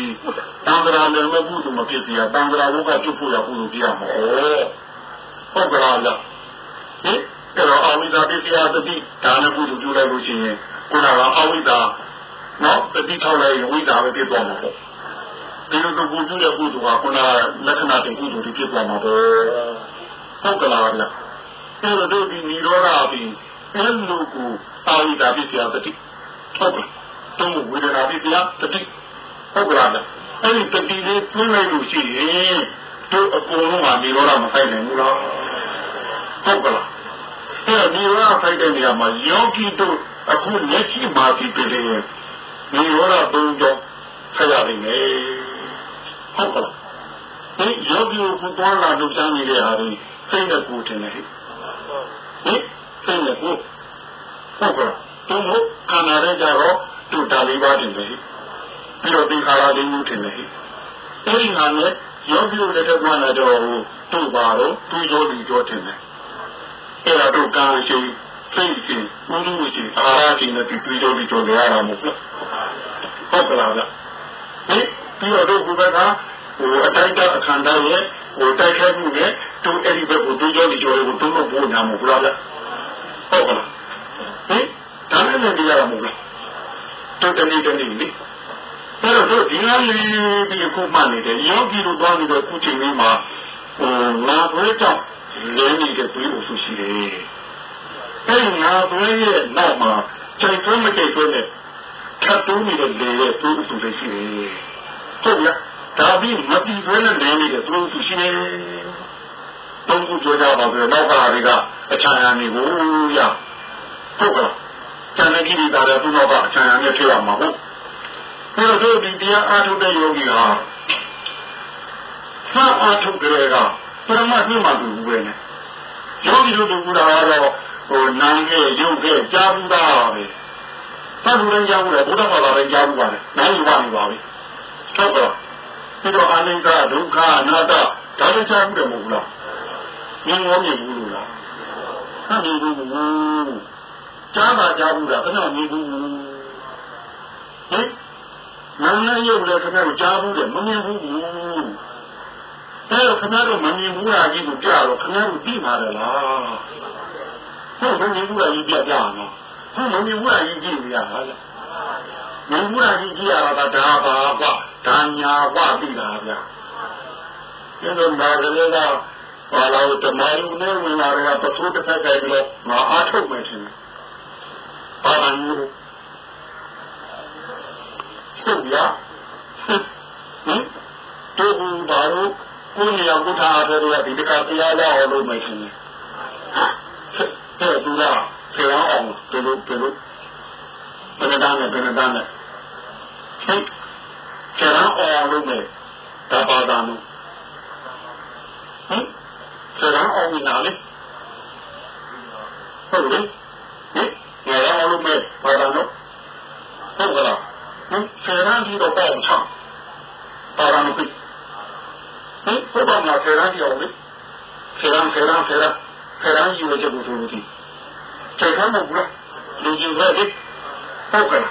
တံ္ဍရာလည်းမကုသိုလ်မဖြစ်စီရတံ္ဍရာဘုကကျွတ်ဖို့ရကုသိုလ်ပြရမှာဟုတ်ကဲ့လားဟင်အဲ့တော့အဝိဇ္ဇာပစ္စယတတိဒါနကုသိုလ်ပြုလိုက်လို့ရှိရင်ခုနကအဝိဇ္ဇာ နော်တတိထောက်လိုက်ဝိဇ္ဇာပဲဖြစ်သွားမှာပေါ့ဒီလိုကုသိုလ်ပြုတဲ့ကုသိုလ်ကခုနလက္ခဏာတင်ကုသိုလ်တွေဖြစ်သွားမှာပေါ့ဟုတ်ကလားဗျအဲ့တော့ဒီនិရောဓအပြီးအဲ့လိုကိုအဝိဇ္ဇာပစ္စယတတိဟုတ်ကဲ့တုံးဝေဒနာပစ္စယတတိဟုတ်ကလားအဲ့ဒီတတိလေးပြင်းလိုက်လို့ရှိရင်တို့အကုန်လုံးကនិရောဓမဆိုင်နိုင်ဘူးလားဟုတ်ကလားအဲဒီဝါဖိုက်တဲ့နေရာမှာယောဂီတို့အခုလက်ရှိမှာဖြစ်တ ယ်ဒီဝါဘုံတော့ဆက်ရနေမယ်ဟုတ်ကလားဒီယောဂီကိုသွားလာလုပ်ချမ်းနေတဲ့ဟာတွေစိတ်နဲ့ကိုယ်တင်တယ်ဟင်စိတ်နဲ့ကိုယ်ဟုတ်ကလားသူတို့ခန္ဓာရဲ့ကြတော့သူတာလေးပါတင်တယ်ပြီးတော့သင်္ခါရလေးမျိုးတင်တယ်အဲဒီငါနဲ့ယောဂီတို့လက်ထက်မှာတော့သူ့ပါတော့သူ့ယောဂီကြောတင်တယ်အဲ့ဒါတို့ကာရှိ စိတ်ရှိဥလူရှိအာရရှိနဲ့ဒီပြီးတော့ပြီးတော့ရတာမဟုတ်လားဟုတ်ကလားဗျဟင်ပြီးတော့တို့ဘုရားကဟိုအတိုင်းတအခန္ဓာရဲ့ဟိုတိုက်ခိုက်မှုနဲ့သူအဲ့ဒီဘက်ကိုသူကြောဒီကြောကိုတုံးတော့ပို့ညာမဟုတ်လားဗျဟုတ်ကလားဟင်ဒါနဲ့လည်းတရားမဟုတ်လားတို့တနေ့တနေ့လေအဲ့တော့တို့ဒီလားလေးဒီခုမှနေတယ်ယောဂီတို့သွားနေတဲ့ခုချိန်လေးမှာဟိုငါဘွေးကြောင့်လင်းနေတဲ့သွေးကိုဆူရှိတယ်။ အဲဒီငါသွေးရဲ့နောက်မှာချိန်သွင်းမချိန်သွင်းနဲ့ထပ်သွင်းနေတဲ့လေရဲ့သွေးကိုဆူရှိတယ်။ဟုတ်လား။ဒါပြီးမပြီးသွင်းနဲ့လင်းနေတဲ့သွေးကိုဆူရှိတယ်။တုံးခုကြောကြပါဆိုတော့နောက်ကဟာတွေကအချမ်းရနေကိုရ။ဟုတ်ကဲ့။ကျန်တဲ့ကိရိတာတွေသူ့နောက်ကအချမ်းရနေဖြစ်ရမှာဟုတ်။ဒါတို့ဒီတရားအားထုတ်တဲ့ယောဂီဟာသာအားထုတ်ကြတဲ့ကပရမတ်ပြမှတူဘူးပဲနဲ့ယောဂီတို့တူတာကတော့ ဟိုနာငယ်ရုပ်ကဲကြားဘူးတာပဲသတ်ဘူးလည်းကြားဘူးလေဘုရားဘာသာလည်းကြားဘူးပါလေနိုင်ယူပါနေပါပဲဟုတ်တော့ပြီးတော့အနိစ္စဒုက္ခအနတ္တဒါလည်းကြားဘူးတယ်မဟုတ်ဘူးလားမြင်ရောမြင်ဘူးလို့လားဟမ်ဒီဘူးကြားတာကြားဘူးလားခဏမြင်ဘူးဟင်နာငယ်ရုပ်လည်းခဏကိုကြားဘူးတယ်မမြင်ဘူးအဲ့တော့ခင်ဗျားတို့မမြင်ဘူးလားကြီးကိုကြတော့ခင်ဗျားတို့သိမှာလား ဟုတ်မမြင်ဘူးလားကြီးပြပြအောင်ဟုတ်မမြင်ဘူးလားကြီးကြည့်ရတာလေမင်းမကြီးကြည့်ရတာဒါပါကွာဒါညာကွာပြီလားဗျာဒီလိုနာကလေးကဘာလို့တမိုင်းနဲ့ဝင်လာတာပထိုးတစ်ဖက်ကလေးငါအားထုတ်မယ်ထင်တယ်ဘာလို့ဟုတ်ဗျာဟင်တို့ဘူးဘာလို့ကိုယ်နေရာကိုထားရတဲ့ဒီတကတရားလာအောင်လုပ်မယ်ထင် တယ်ဟဲ့သူလားဆရာအောင်ဒီလိုဒီလိုဘယ်နဲ့တန်းနဲ့ဘယ်နဲ့တန်းနဲ့ဟင်ဆရာအောင်လုပ်မယ်ဒါပါတာမဟင်ဆရာအောင်နေလားလေဟုတ်တယ်ဟင်ဆရာအောင်လုပ်မယ်ပါတာနော်ဟုတ်ကလားဟင်ဆရာကြီးတော့ပေါ့ချောင်းပါတာမဖြစ်ဟင်ဘုရားမှာဆရာကြီးအောင်လေဆရာဆရာဆရာ ဆရာကြီးဝေချက်ကိုဆိုလို့ဒီကျေခံမဘူးလားလူကြီးပဲလေဟုတ်ကဲ့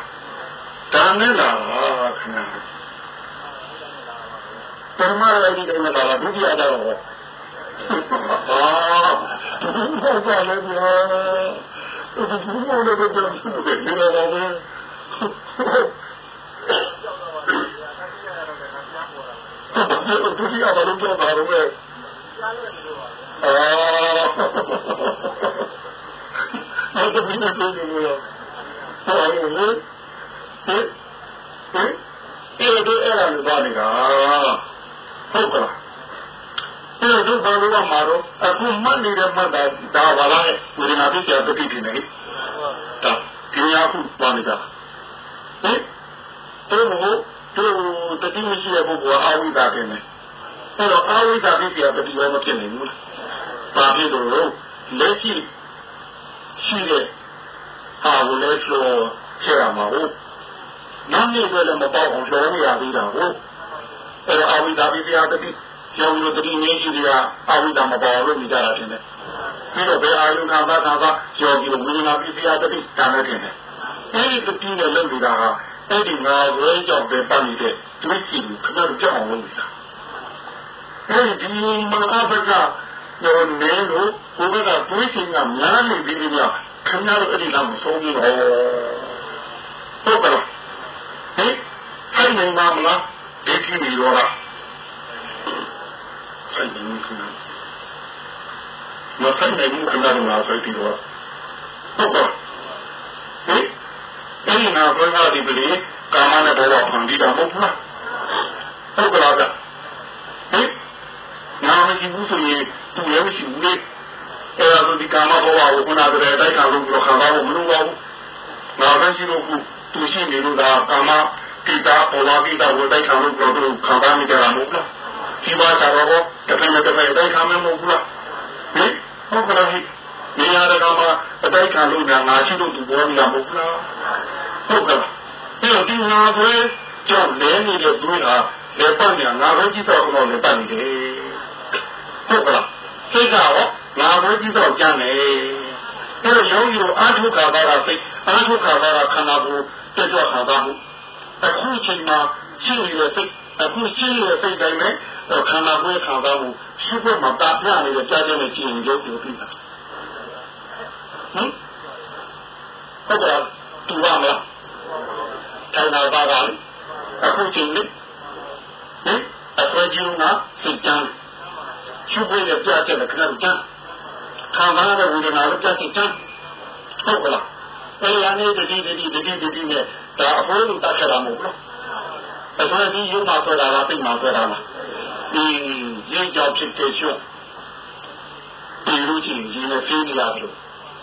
ဒါနဲ့လားခင်ဗျာပရမရာဒီကနေလာဒုတိယတော့အာဟုတ်ပါလေဗျာဒီလိုလည်းတော့ပြန်ပြီးတော့ဒီလိုပါပဲဒုတိယဘာလို့ပြောတာလဲအာ အဲ့ဒါဘယ်လိုလုပ်လဲဟုတ်တယ်ဟင်ဟင်အဲ့ဒါအဲ့ဒါလည်းပါနေတာဟုတ်ကလားအဲ့ဒါဘာလို့မှမတော့အခုမှတ်နေတဲ့မှတ်တာဒါပါလားဝေဒနာပြည့်တဲ့တတိတိနေဒါဒီညာခုပါနေတာဟင်တို့တို့တတိမရှိတဲ့ပုဂ္ဂိုလ်အာဝိဒါတင်တယ် အဲ့တော့အာဝိဒါပြည့်တဲ့တတိရောမဖြစ်နိုင်ဘူးလားပါဖြစ်တော့လက်ရှိရှိတဲ့ဟာကိုလည်းဆိုဖြစ်ရမှာဟုတ်နာမည်ပဲလည်းမပေါ့အောင်လောနေရသေးတာဟုတ်အဲ့တော့အာဝိဒါပြတရားတတိကျောင်းလိုတတိနေရှိကြအာဝိဒါမပေါ့လို့မြင်ကြတာတင်တယ်ပြီးတော့ဘယ်အာယုခံပါခံပါယောဂီဝိညာဉ်ပြတရားတတိတန်နေတယ်အဲ့ဒီတတိနဲ့လုပ်နေတာဟာအဲ့ဒီငါဝဲကြောင့်ပဲပတ်နေတဲ့တွေးကြည့်ခဏကြောက်အောင်လုပ်နေတာ အဲ့ဒီမနာဘကတော့နေလို့ဘုရားကတွေးချင်ကများနေပြီးပြီလားခင်ဗျားတို့အဲ့ဒီလောက်မဆုံးဘူးတော့ဟုတ်ကဲ့ဟင်အဲ့ဒီမှာမလားဒီကိနေရောလားအဲ့ဒီခင်ဗျာမဆိုင်နိုင်ဘူးခင်ဗျားတို့မှာဆိုပြီးတော့ဟုတ်ကဲ့ဟင်အဲ့ဒီနာဘုရားဒီပြည်ကာမနဲ့ဘောဖန်ပြီးတာမဟုတ်ဘူးလားဟုတ်ကဲ့လားဟင် နာမရှိဘူးဆိုရင်သူလည်းမရှိဘူးလေအဲ့ဒါဒီကာမဘဝကိုခုနကတည်းကတိုက်ခါလို့ပြောခံပါလို့မလို့ပါဘူး။ငါပဲရှိလို့ခုသူရှိနေလို့ဒါကာမကိတာပေါ်လာကိတာကိုတိုက်ခါလို့ပြောလို့ခံပါမိကြတာမဟုတ်လား။ဒီမှာတော့တစ်ဖက်နဲ့တစ်ဖက်တိုက်ခါမမဟုတ်ဘူးလား။ဟင်ဟုတ်ကဲ့ဟိနေရာကမှအတိုက်ခါလို့ညာငါရှိလို့သူပြောနေတာမဟုတ်လား။ဟုတ်ကဲ့။အဲ့တော့ဒီငါပဲကြောက်လဲနေတဲ့သူကလေပတ်ညာငါပဲကြည့်တော့တော့လေပတ်နေတယ်။ ဟုတ်ကဲ့။စိတ်ကရောငါဘိုးကြီးတော့ကြမ်းတယ်အဲ့တော့ယောဂီတို့အာထုခါပါတာစိတ်အာထုခါပါတာခန္ဓာကိုယ်တက်ကြွခါပါမှုအခုချိန်မှာရှိနေတဲ့စိတ်အခုရှိနေတဲ့စိတ်တိုင်းနဲ့ခန္ဓာကိုယ်ခါပါမှုရှိဖို့မှာတာပြနေတဲ့ကြားခြင်းနဲ့ကြည့်ရင်ရုပ်ကိုပြီးတာဟင်ဟုတ်တယ်တူပါမလားထိုင်တာပါပါအခုချိန်လေးဟင်အခုချိန်ကစိတ်ကြမ်း ရှိဖို့ရပြတဲ့ခဏကြမ်းခံစားတဲ့ဝေဒနာကိုပြတ်ချင်ဟုတ်ကလားအဲရနေတတိတတိတတိတတိနဲ့ဒါအဖို့လို့တတ်ကြတာမဟုတ်ဘူးအဆိုဒီရုံမှာဆိုတာလားပြိမှာဆိုတာလားဒီရင်းကြောင့်ဖြစ်တဲ့ရှုဒီလိုချင်းရင်းနဲ့ဖေးနေရတယ်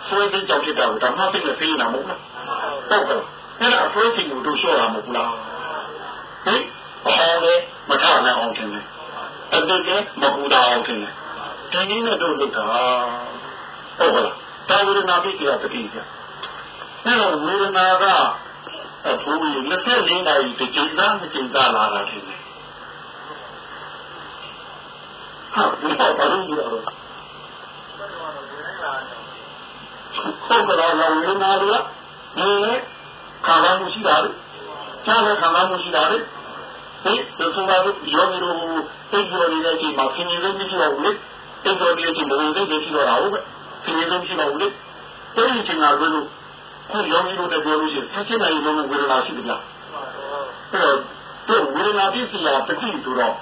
ဆွဲတဲ့ကြောင့်ဖြစ်တာကိုဒါမှပြိနဲ့ဖေးနေတာမဟုတ်လားဟုတ်ကဲ့အဲ့ဒါအဖို့ချင်းကိုတို့လျှော့တာမဟုတ်လားဟင်အော်လေမထားနိုင်အောင်တင်တယ် အဲ့ဒါကမပူတာအောင်တင်တယ်ဒီနည်းနဲ့တို့လုပ်တာဟုတ်ကဲ့တာဝေဒနာပြည့်ကြတတိကြအဲ့တော့ဝေဒနာကအထူး24နာရီတစ်ချိန်သားတစ်ချိန်သားလာတာဖြစ်တယ်ဟာဒီတော့ဘာလို့ဒီတော့ဟုတ်ကဲ့တော့ဝေဒနာကဒီခံစားမှုရှိတာလေကြားတဲ့ခံစားမှုရှိတာလေဟင် ဒီဆိုတာရောမျိုးတိတ်ကြော်နေတဲ့အချိန်မှာခင်ဗျားတို့မရှိတော့ဘူးလေတိတ်ကြော်နေတဲ့အချိန်မှာဘယ်လိုလုပ်နေရှိတော့တာဟုတ်ကဲ့ဒီလိုမရှိတော့ဘူးလေအဲ့ဒီချိန်ကလို့ခုယောဂီတို့တပြောလို့ရှိရင်ဆက်စစ်နိုင်လို့ဝေဒနာရှိတယ်ဗျာအဲ့တော့ဒီဝေဒနာပြည့်စရာတတိဆိုတော့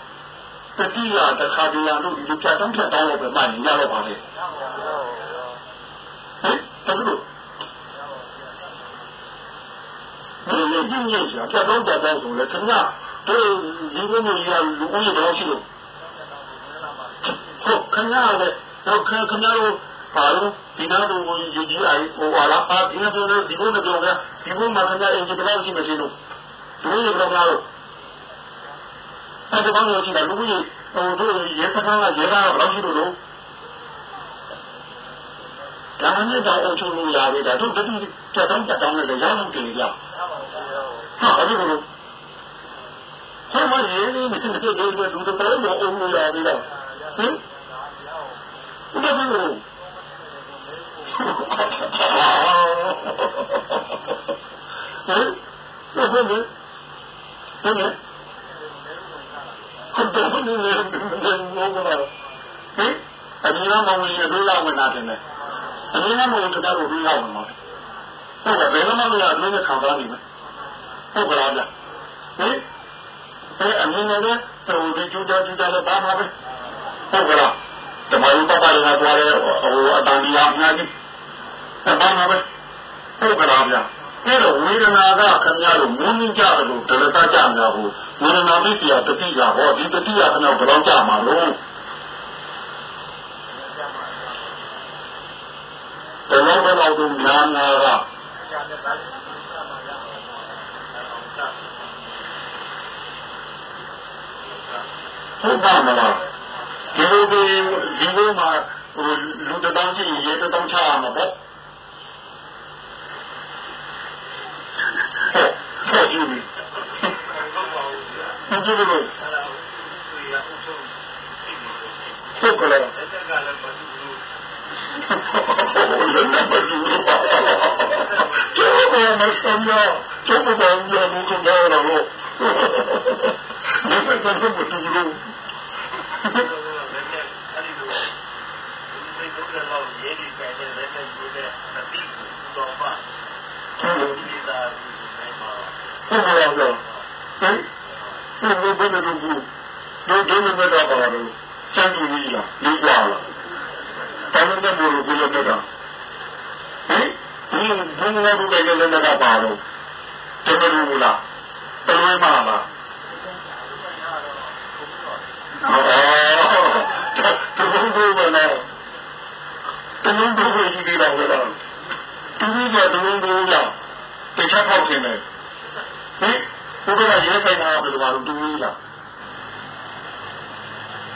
တတိယတခါတည်းရလို့ဒီပြတ်တောင်းဖြတ်တောင်းလို့ပဲမှရင်ရတော့ပါလေဟင်တကယ်လို့ဒီလိုကြီးကြီးရှာပြတ်တောင်းပြတ်တောင်းဆိုလေခင်ဗျာတို့ ဒီလိုမျိုးရလူဦးရေတော့ရှိလို့ဟုတ်ခင်ဗျာလေတော့ခင်ဗျာတို့ပါလို့ဒီနာတို့ကိုယူကြည့်လိုက်ဟိုဟာလားအာဒီနာတို့ဒီကုန်းတို့ကဒီကုန်းမှာခင်ဗျာအင်ဂျင်ဘယ်လောက်ရှိမရှိလို့ဒီလိုဘယ်လောက်လဲအဲ့ဒါကောင်းလို့ရှိတာလူကြီးဟိုတို့ရဲစခန်းကရဲကားတော့ဘယ်လောက်ရှိလို့လို့ဒါမှမဟုတ်တော့အချုံလို့ရပြီဒါတို့တတိကြက်တောင်းကြက်တောင်းနဲ့ရအောင်တင်ကြဟာအဲ့ဒီလို ဟောမရင်းနေမရှိတဲ့လူတွေလူတွေပေါ်လို့အုံလို့ရပြီလားဟင်ဘယ်လိုလဲဟမ်ဘယ်လိုလဲဘယ်လိုဟုတ်တယ်ဘယ်လိုလဲဘယ်လိုလဲဟင်အမြင်မဝင်ရလို့လာဝင်တာတယ်အမြင်မဝင်တော့လို့လာဝင်မှာဟုတ်ကဲ့ဘယ်လိုမှမရအတွင်းနဲ့ခံစားနေမယ်ဟုတ်ကဲ့လားဟင် အဲအမြင်နဲ့တော့ဒီကျူတာကျူတာလည်းပါမှာပဲဟုတ်ကဲ့လားတမယုပပရနာသွားတယ်ဟိုအတန်ဒီယာအများကြီးအဲပါမှာပဲဟုတ်ကဲ့လားဗျာအဲ့တော့ဝေဒနာကခင်ဗျားတို့မင်းကြီးကြတယ်လို့ဒလတကြများဘူးဝေဒနာမိစီယတတိကဟောဒီတတိကခင်ဗျားဘယ်တော့ကြမှာလို့တလုံးဘယ်တော့တို့များများက ဟုတ်ပါမလားဒီလိုဒီဒီလိုမှာဟိုလူတောင်းစီရေတောင်းချရမှာပေါ့ဟုတ်ကြည့်ပြီဟုတ်ကြည့်ပြီဟုတ်ကဲ့ကျေးဇူးတင်ပါတယ်ဆုံးရောကျေးဇူးတင်ပါတယ်ဘုရားတော်လို့ဒီကနေ့ဘုရားတော် ဘုလိုဘယ်လိုလုပ်တာဟင်ဒီဘုံတော်ဘုလည်းလည်းလည်းပါတော့တမလို့လားတလွဲမှာလားအော် တဘုံဘုလည်းတလုံးတို့ကိုယူပြီးတော့လည်းတူပြီးတော့တလုံးတို့ရောက်တခြားပေါက်နေတယ်ဟင်ဘုရားရဲဆိုင်တာဘယ်လိုပါလို့တူပြီးလား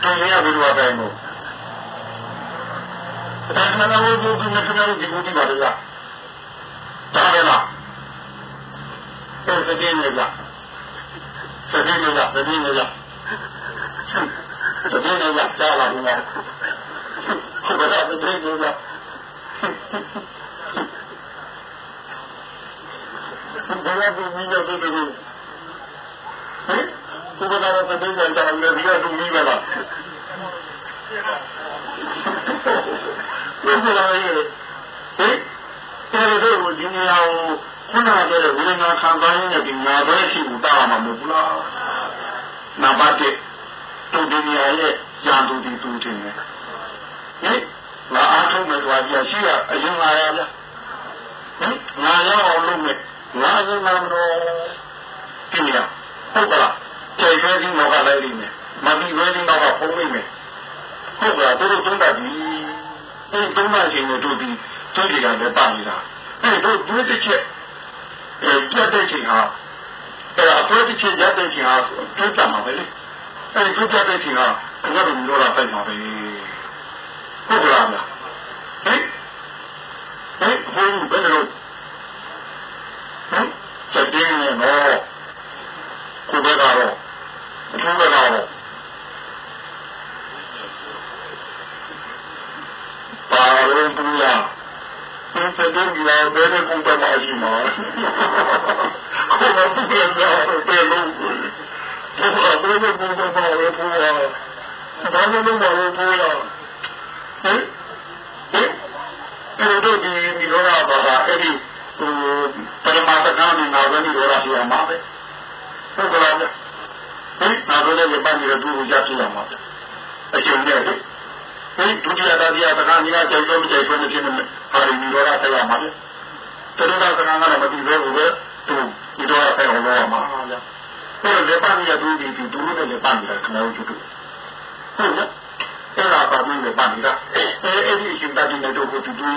တူရဘယ်လိုပါလဲမို့ဒါကလည်းဘုရားဒီနေ့ကလည်းဒီကိုကြည့်ပါလေလားဒါပဲလားအဲ့ဒါနေလားစတဲ့နေလားစတဲ့နေလား စတဲ့နေလားကြားလာပြီလားဘယ်တော့သိနေလဲဘယ်တော့ဒီလိုလုပ်တယ်ဟင်ဘယ်တော့သိနေတယ်လည်းဒီလိုလုပ်နေလားဘယ်လိုလဲဟင်တော်တော်ကိုဒီနေရာကိုခုနကပြောတဲ့ဝိညာဉ်ခံစားရင်းနဲ့ဒီညာဘဲရှိဦးတာမှာမဟုတ်ဘူးလားနံပါတ်1 တူဒီနေရာရဲ့ရန်သူဒီသူတင်တယ်ဟင်ငါအားထုတ်မယ်ဆိုတာကြီးရှိရအရင်ငါရဗျဟင်ငါရအောင်လုပ်မယ်ငါရင်မတော်ပြင်ရဟုတ်ကလားကျေကျေဒီတော့ကလည်းနေမယ်မပြီးဝဲဒီတော့ကဖုံးနေမယ်ဟုတ်ကလားတို့တို့တာဒီအဲတုံးမချင်းတို့ဒီတို့ဒီကလည်းပါနေတာအဲတို့တို့တစ်ချက်အဲပြတ်တဲ့ချိန်ဟာအဲအဖိုးတစ်ချက်ရတဲ့ချိန်ဟာတွေ့ကြမှာပဲလေ အဲတွေ့ကြတဲ့ချိန်ဟာကျွန်တော်တို့မျိုးလာပိုက်မှာပဲဟုတ်ကလားဟင်ဟင်ဘယ်လိုဘယ်လိုဟင်စတဲ့နေတော့ကိုယ်ကတော့အထူးကတော့ပါရင်တူရသင်စတဲ့ဒီလာဘယ်နဲ့ကုန်တယ်မရှိမှာကိုယ်ကပြန်လာတော့ပြန်လို့ဒီကဘယ်နဲ့ကုန်တယ်မှာလဲပူရဘာလို့လဲဘာလို့ပူရဟင်ဟင်အဲ့တော့ဒီဒီတော့ပါပါအဲ့ဒီ ဟိုပရမတ္တကံနဲ့နာဝနိရောဓရှိရမှာပဲဟုတ်ကဲ့လားဟင်နာဝလည်းပတ်နေတဲ့သူ့ကိုရရှိရမှာပဲအရှင်နဲ့လေဟင်ဒုတိယတတိယသက္ကနိကကြိုက်တော့ကြိုက်ဆုံးနေတယ်ဟာဒီနိရောဓဆက်ရမှာပဲတတိယသက္ကနာကတော့မသိသေးဘူးပဲသူနိရောဓဆက်အောင်လုပ်ရမှာလားဆိုတော့လက်ပတ်နေတဲ့သူဒီသူတို့နဲ့လက်ပတ်နေတာခဏဦးတူတူဟုတ်နော်အဲ့ဒါပါမင်းလက်ပတ်နေတာအဲအဲ့ဒီအရှင်တတိနဲ့တို့ကိုတူတူ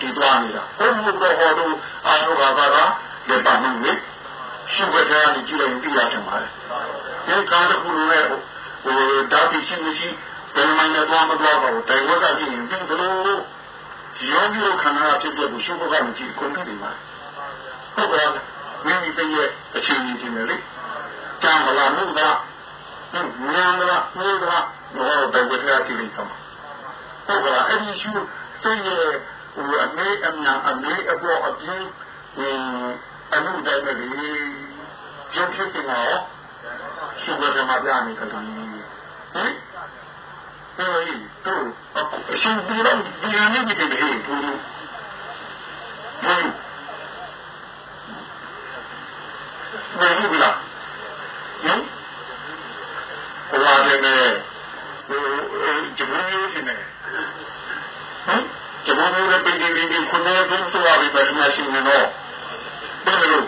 ဒီသွားနေတာဘုံဘုတော်ဟောတို့အာယောဂါကလက်ပတ်နေလေရှုပ်ကြတယ်ကြည့်လိုက်ပြီးရတယ်မှာဒီကားတစ်ခုနဲ့ဟိုဓာတ်ရှိမရှိဘယ်မှမသွားမသွားပါဘူးတိုင်ဝက်ကကြည့်ရင်ဒီလိုရောမျိုးခန္ဓာဖြစ်တဲ့ရှုပ်ကမကြည့်ကုန်တယ်မှာဟုတ်ကဲ့မင်းဒီတည်းရဲ့အခြေအနေချင်းလေကြံမလားမှုကငါမလားမှုကတော့တိုင်ဝက်ကကြည့်လိုက်မှာဟုတ်ကဲ့အဲ့ဒီရှုတည်းရဲ့ဟိုအမေအမြအမေအပေါ်အပြင်းအမှုတိုင်းပဲလေရုပ်ဖြစ်နေတာရောရှုပ်ကြမှာပြနေကြတယ်ဟင် အဲဒီတော့အရှင်ဒီလိုဒီလိုနေပြီတဲ့ဟိုဟင်ဘယ်လိုလဲဟင်ဟိုလာနေနေဟိုဂျပန်မျိုးနေဟမ်ဂျပန်မျိုးလည်းပြင်ပြင်ပြင်ခုနေပြီးသွားပြီပဲဒီမှာရှိနေတော့ဘယ်လို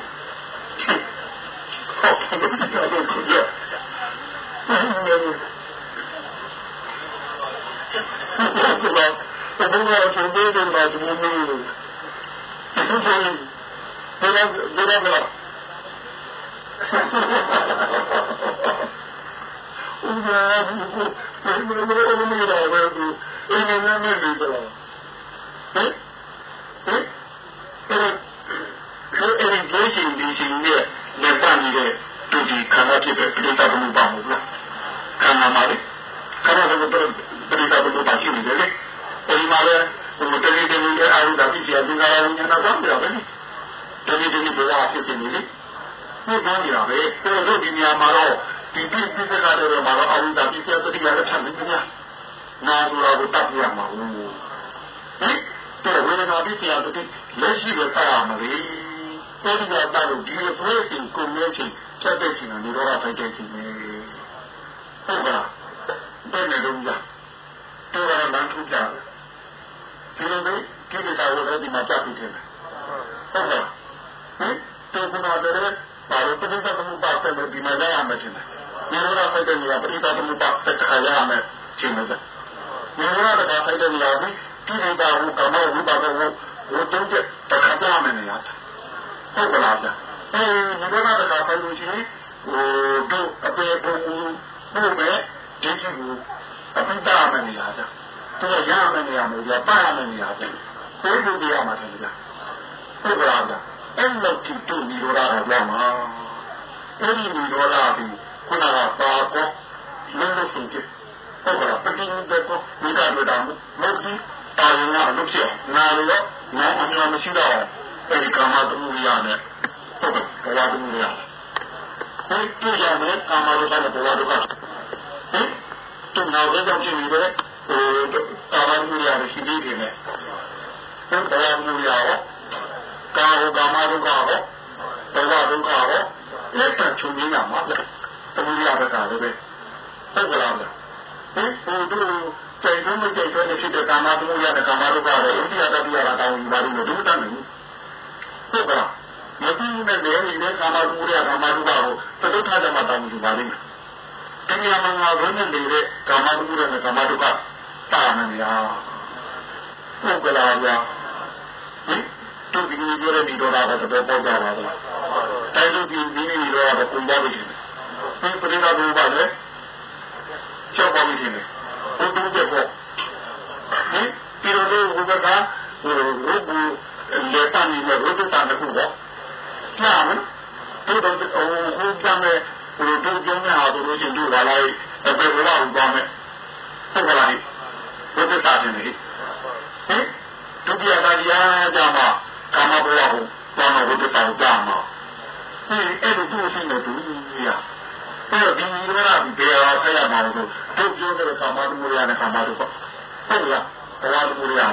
ဟုတ်ကဲ့ ဒါတော့ခုရဟုတ်ကဲ့ဘာဘယ်လိုလဲဆိုတော့ဒီမှာဒီမျိုးမျိုးဟုတ်ကဲ့ဘယ်လိုဘယ်လိုလဲဦးဇာဘူးဘယ်လိုလဲဘယ်လိုလဲဘယ်လိုလဲဘယ်လိုလဲဘယ်လိုလဲဟမ်ဟမ်အဲ့ဒီဘုရားရှင်ဒီရှင်ရဲ့လက်ပတ်နေတဲ့သူဒီခန္ဓာဖြစ်တဲ့ပြိတ္တဘုံပါမှုလားခန္ဓာမှာလေခန္ဓာဘုံ ပြိတ္တဘုံပါရှိနေတယ်လေအဲဒီမှာလည်းဘုံတည်းတည်းနဲ့အာရုံဓာတ်ဖြစ်ရတဲ့ငါးဉာဏ်တော့ပြရပဲတည်းတည်းဘဝဖြစ်နေလေဘုရားကြီးရပဲဆိုတော့ဒီနေရာမှာတော့ဒီပြည့်ပြည့်ကလည်းမှာတော့အာရုံဓာတ်ဖြစ်တဲ့တရားလည်းထပ်နေတယ်နာဆိုတာကိုတတ်ပြရမှာဘူးဟင်တော့ဝေဒနာပြည့်ပြရတဲ့လက်ရှိပဲတတ်ရမှာလေအဲဒီကတတ်လို့ဒီလိုဆိုရင်ကိုယ်မျိုးချင်းချက်တဲ့ချင်းနေတော့ဖိုက်တဲ့ချင်းနေဟုတ်ကဲ့ဘယ်နဲ့တော့ ကြာတော့ရမှန်းထူကြတယ်ဒီလိုပဲကိလေသာဝရဒီမှာကြပြီးတယ်ဟုတ်ကဲ့ဟင်တော့ခဏတည်းပါလို့ပြိဿသမုပ္ပါဒ်နဲ့ဒီမှာရရမယ်ချင်းတယ်ဒီလိုတော့ဖိုက်တဲ့နေရာပြိဿသမုပ္ပါဒ်ဆက်ခါရရမယ်ချင်းတယ်ဒီလိုတော့ဖိုက်တဲ့နေရာကိုကိလေသာဝကမောဝိပါဒဝဝတုံးတဲ့တခါပြမယ်နေရာဟုတ်ကလားဗျအဲဒီလိုတော့တခါဖိုက်လို့ရှိရင်ဟိုတို့အပေပုံမှုဘုမဲ့ဒီကြီး ကိုအပိတာမယ်နေရာဗျသူကရမယ်နေရာမျိုးပြပါရမယ်နေရာဗျကိုယ်တို့ပြရမှာတယ်ဗျဟုတ်ကလားဗျအဲ့လိုတိတူဒီလိုတော့ပြောမှာအဲ့ဒီဒီလိုတော့ဒီခုနကပါကောလုံးလုံးစုံကြည့်ဟုတ်ကလားပတိန်တဲ့ကိုမိသားစုတော်မဟုတ်ဘူးတာဝန်ကလုပ်ဖြစ်နာလို့ငါအမှန်မရှိတော့အဲ့ဒီကာမတမှုရနဲ့ဟုတ်ကဲ့ဘဝတမှုရဟိုတူရမယ်ကာမလို့တဲ့ဘဝဒုက္ခဟင် တူနောက်တော့ကြည့်နေတယ်ဟိုကာမမှုရရှိသေးတယ်နဲ့ဟိုဘဝမှုရရောကာဟကာမဒုက္ခရောဘဝဒုက္ခရောလက်တချုံနေတာမှာတမှုရတဲ့ကာလည်းပဲဟုတ်ကလားဟင်ဟိုတို့ใจဆုံးမကြိုက်ဆုံးဖြစ်တဲ့ကာမသမုဒ္ဒရာနဲ့ကာမဒုက္ခတွေအိန္ဒိယတတိယကတောင်းယူပါလို့ဒုတတ်နေဟုတ်ကလားမသိနဲ့လည်းဒီကာမသမုဒ္ဒရာကာမဒုက္ခကိုသတုထကြမှာတောင်းယူပါလိမ့်မယ်။ တရားမှန်မှာဘယ်နဲ့နေတဲ့ကာမသမုဒ္ဒရာနဲ့ကာမဒုက္ခတာမယ်များဟုတ်ကလားဗျာဟင်သူဒီလိုပြောတဲ့ဒီတော့တာကတော့ပေါ်ကြပါလား။တိုင်းလူကြီးဒီနေ့တော့ပုံပါလို့ရှိတယ်။ဒီပရိသတ်ဘုရားလည်းချက်ပါလို့ရှိတယ်။ဘုဒ္ဓတဲ့ပေါ့ဟင်ဒီလိုလိုဘုရားကဟိုဘုလေတန်နေလို့ဘုဒ္ဓတန်တခုပေါ့နာမတို့တော့ဟိုဟိုကြမ်း ဟိုတို့ကြမ်းရအောင်လို့ချင်းတို့လာလိုက်အပေဘဝကိုကြမ်းမယ်ဟုတ်ကလားဘုဒ္ဓတာနေလေဟင်ဒုတိယတာတရားကြမှာကာမဘဝကိုဘာမှဘုဒ္ဓတာကြမှာဟင်အဲ့ဒီသူ့ရှိနေသူရအဲ့တော့ဒီလိုကဘယ်အောင်ဆက်ရမှာလို့တို့ပြောတဲ့ကာမတမှုရနဲ့ကာမတို့ပေါ့ဟုတ်လားဘဝတမှုရလား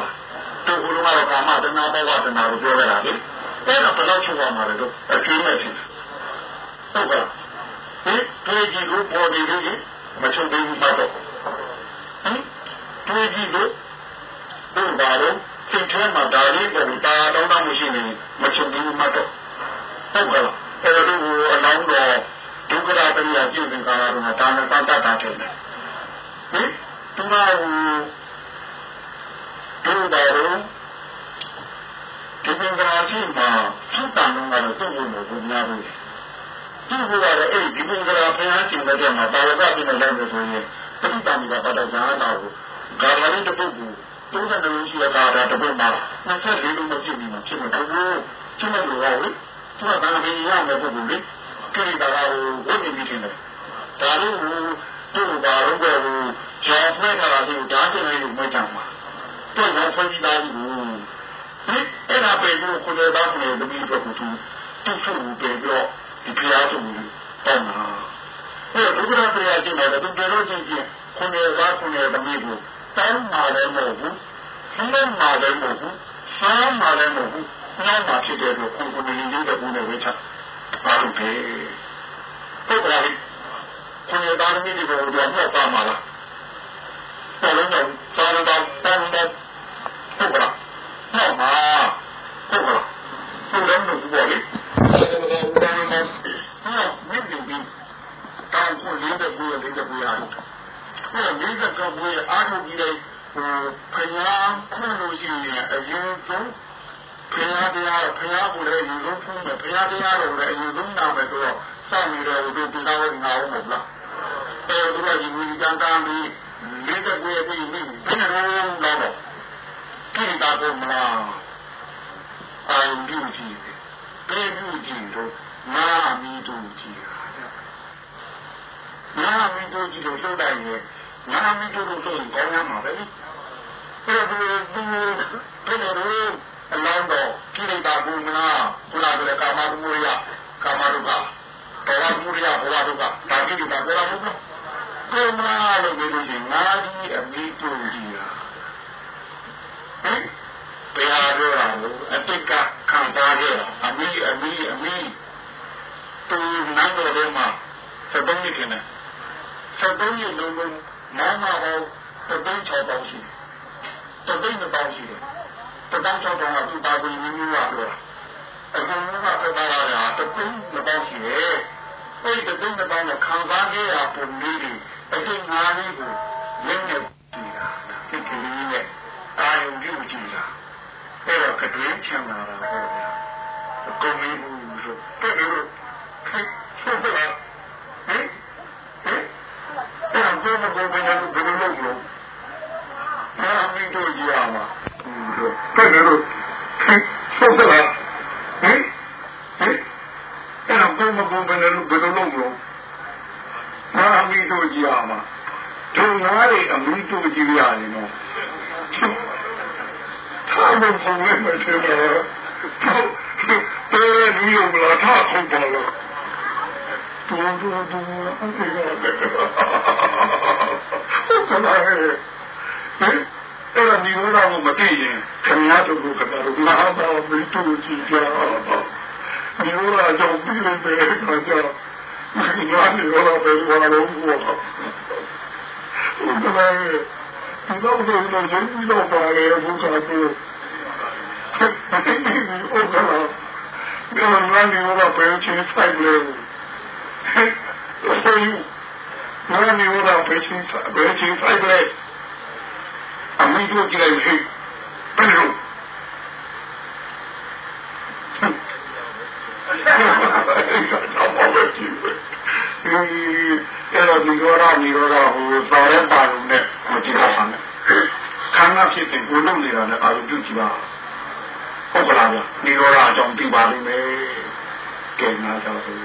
တို့ဘုရားကကာမတဏှာဘဝတဏှာကိုပြောရတာလေအဲ့ဒါဘယ်လောက်ချုပ်ရမှာလဲတော့အကျိုးမဲ့ဖြစ်ဟုတ်ကဲ့ ဟင်တွေးကြည့်လို့ပေါ်နေလို့မချုပ်သေးဘူးတော့ဟင်တွေးကြည့်လို့ဘုရားတော့စိတ်ထဲမှာဒါလေးကိုတာတော့တော့မရှိနေမချုပ်သေးဘူးတော့ဟုတ်ကဲ့အဲ့ဒါကိုအလောင်းတော်ဒုက္ခရပရိယပြုသင်္ကာရတော့ဒါနဲ့တတ်တာတယ်ဟင်သူကတို့ပါတော့ဒီပင်ကရာရှိမှာသုတ္တန်ကတော့သူ့ကိုယ်ကိုများဘူး သူ့ကိုယ်ကတော့အဲ့ဒီပင်ကရာဖျားရှင်တဲ့မှာပါရကပြနေတယ်ဆိုရင်သုတ္တန်ကပတ်တော့ဇာနာကိုဂါရလေးတစ်ပုဒ်ကိုသုံးတဲ့လူရှိတဲ့ဂါရတစ်ပုဒ်မှာ24လုံးမဖြစ်ဘူးဖြစ်မှာတော့ကျမတို့ကလေသူကဘာမှမရမယ့်ပုဂ္ဂိုလ်လေကိရိတာကိုဝိနည်းပြီးတယ်ဒါလို့တို့ဘာလို့ကကျောင်းဖွဲ့တာကိုဓာတ်တယ်လို့မကြမ်းပါတော့တော့ဖွဲ့ပြီးသားဘူးဟင်အဲ့ဒါပဲကိုကိုယ်တော်ကလည်းတပည့်တော်ကိုသူသူ့ဖို့ပဲပြီး တော့ဒီဖျားဆုံးတောင်းတာအဲ့ဒုက္ခရတရားကျင့်တယ်သူတို့ချင်းချင်းကိုယ်တော်ကကိုယ်တော်တပည့်ကိုတောင်းမှာလည်းမဟုတ်ဘူးဆင်းမှာလည်းမဟုတ်ဘူးဆမ်းမှာလည်းမဟုတ်ဘူးနောက်မှာဖြစ်တဲ့အတွက်ကိုယ်ကိုယ်နေနေတဲ့ဘုန်းနဲ့ဝိချပါလို့ပဲဟုတ်ကဲ့ကိုယ်တော်တပည့်တွေကိုတော့မှတ်ပါမှာလားတော်လုံးတော့သာရတော်တန်တဲ့ဟုတ်ကဲ့ဟုတ်ပါဟုတ်ကဲ့ဟုတ်တယ်လို့ပြောလေဒါနဲ့ဟာမြင့်ပြီးတောင်း ကိုလေးတဲ့ဘူးလေးတဲ့ဘူးရတယ်ဟဲ့လေးတဲ့ကဘူးအားထုတ်ပြီးတဲ့ဟိုဖယားခွင့်လို့ရှိရင်အရင်ဆုံးဖယားတရားဖယားကိုလည်းအရင်ဆုံးဖုံးတယ်ဖယားတရားကိုလည်းအရင်ဆုံးနာမယ်ဆိုတော့စောင့်နေတယ်ဒီဒီတော်ဝင်ငါအောင်မဟုတ်လားအဲဒီလိုဒီဝီကန်တန်ပြီးလေးတဲ့ဘူးရဲ့ပြီးဘယ်လိုလဲတော့ကိရိတာကိုမလားအာယုပြုကြည့်တယ်ဘယ်ပြုကြည့်တော့နာမီတို့ကြည့်တာ နာမီတို့ကြည့်လို့လှုပ်တိုင်းရဲ့နာမီတို့လို့ဆိုရင်ကောင်းရမှာပဲအဲ့ဒါဒီဒီဘယ်လိုအလောင်းတော့ကိရိတာကိုမလားဘုရားကကာမဂုဏ်ရကာမရုကဘဝဂုဏ်ရဘဝရုကဒါကိရိတာဘယ်လိုလဲကိုမလားလို့ပြောလို့ရှိရင်ငါကြီးအမိတို့ကြည့်တာဘယ်ဟာပြောတာလို့အတိတ်ကခံစားခဲ့တာအမိအမိအမိသူနန်းတော်ထဲမှာသဘုံကြီးခင်တယ် သဘုံကြီးလုံးလုံးမောင်မအောင်သဘုံ၆ပေါင်းရှိတယ်သဘုံနှစ်ပေါင်းရှိတယ်သဘုံ၆ပေါင်းကသူပါဝင်ရင်းရပြောတာအခုကဆက်ပါရတာသဘုံနှစ်ပေါင်းရှိတယ်အဲ့ဒီသဘုံနှစ်ပေါင်းကခံစားခဲ့ရပုံလေးတွေအတိတ်ငါးလေးကိုလင်းနေကြည့်တာဒီကလေးနဲ့အာယုံပြုကြည့်တာအဲ့တော့ကတွင်းချမ်းသာတာပေါ့ဗျာအကုန်မင်းဘူးဆိုတဲ့လိုခိဆိုတော့ဟင်ဟင် အဲ့တော့ဘယ်မှာဘယ်မှာဘယ်လိုလုပ်လို့အာမင်းတို့ကြီးရမှာတဲ့လိုခိဆိုတော့ဟင်ဟင်အဲ့တော့ဘယ်မှာဘယ်မှာဘယ်လိုလုပ်လို့အာမင်းတို့ကြီးရမှာဒုငါးတွေအမီးတို့ကြီးရတယ်နော်ထားမပုံနဲ့မထင်ပါဘူးတဲလူရုံလာထားခုပါလားတူတူတူ အဖေကလည်းဟုတ်ကဲ့ဟဲ့အဲ့ဒါဒီလိုတော့မသိရင်ခင်ဗျားတို့ကကတော့ငါတော့မတူကြည့်ကြဒီလိုတော့ကြောက်ပြီးနေတယ်ကတော့ငါနေတော့ဘယ်လိုလုပ်လို့ဟုတ်ကဲ့ဒီတော့ဘယ်လိုလုပ်ပြီးတော့ပါလဲဘုရားတို့ဟုတ်ကဲ့ဒီမှာငါနေတော့ဘယ်ချင်းဆိုင်လဲဆိုရင်ငါနေ တော့ဘယ်ချင်းဘယ်ချင်းဆိုင်လဲအမိတို့ကြည့်လိုက်ဟဲ့ဘယ်လိုအဲ့တော့ဒီရောရဒီရောရဟိုသာရပါလုံးနဲ့မကြည့်ပါနဲ့ခန္ဓာဖြစ်တဲ့ဘုလုံးနေတာနဲ့အာရုံပြုကြည့်ပါဟုတ်ကလားဗျဒီရောရအကြောင်းသိပါလိမ့်မယ်ကဲနာကြပါစို့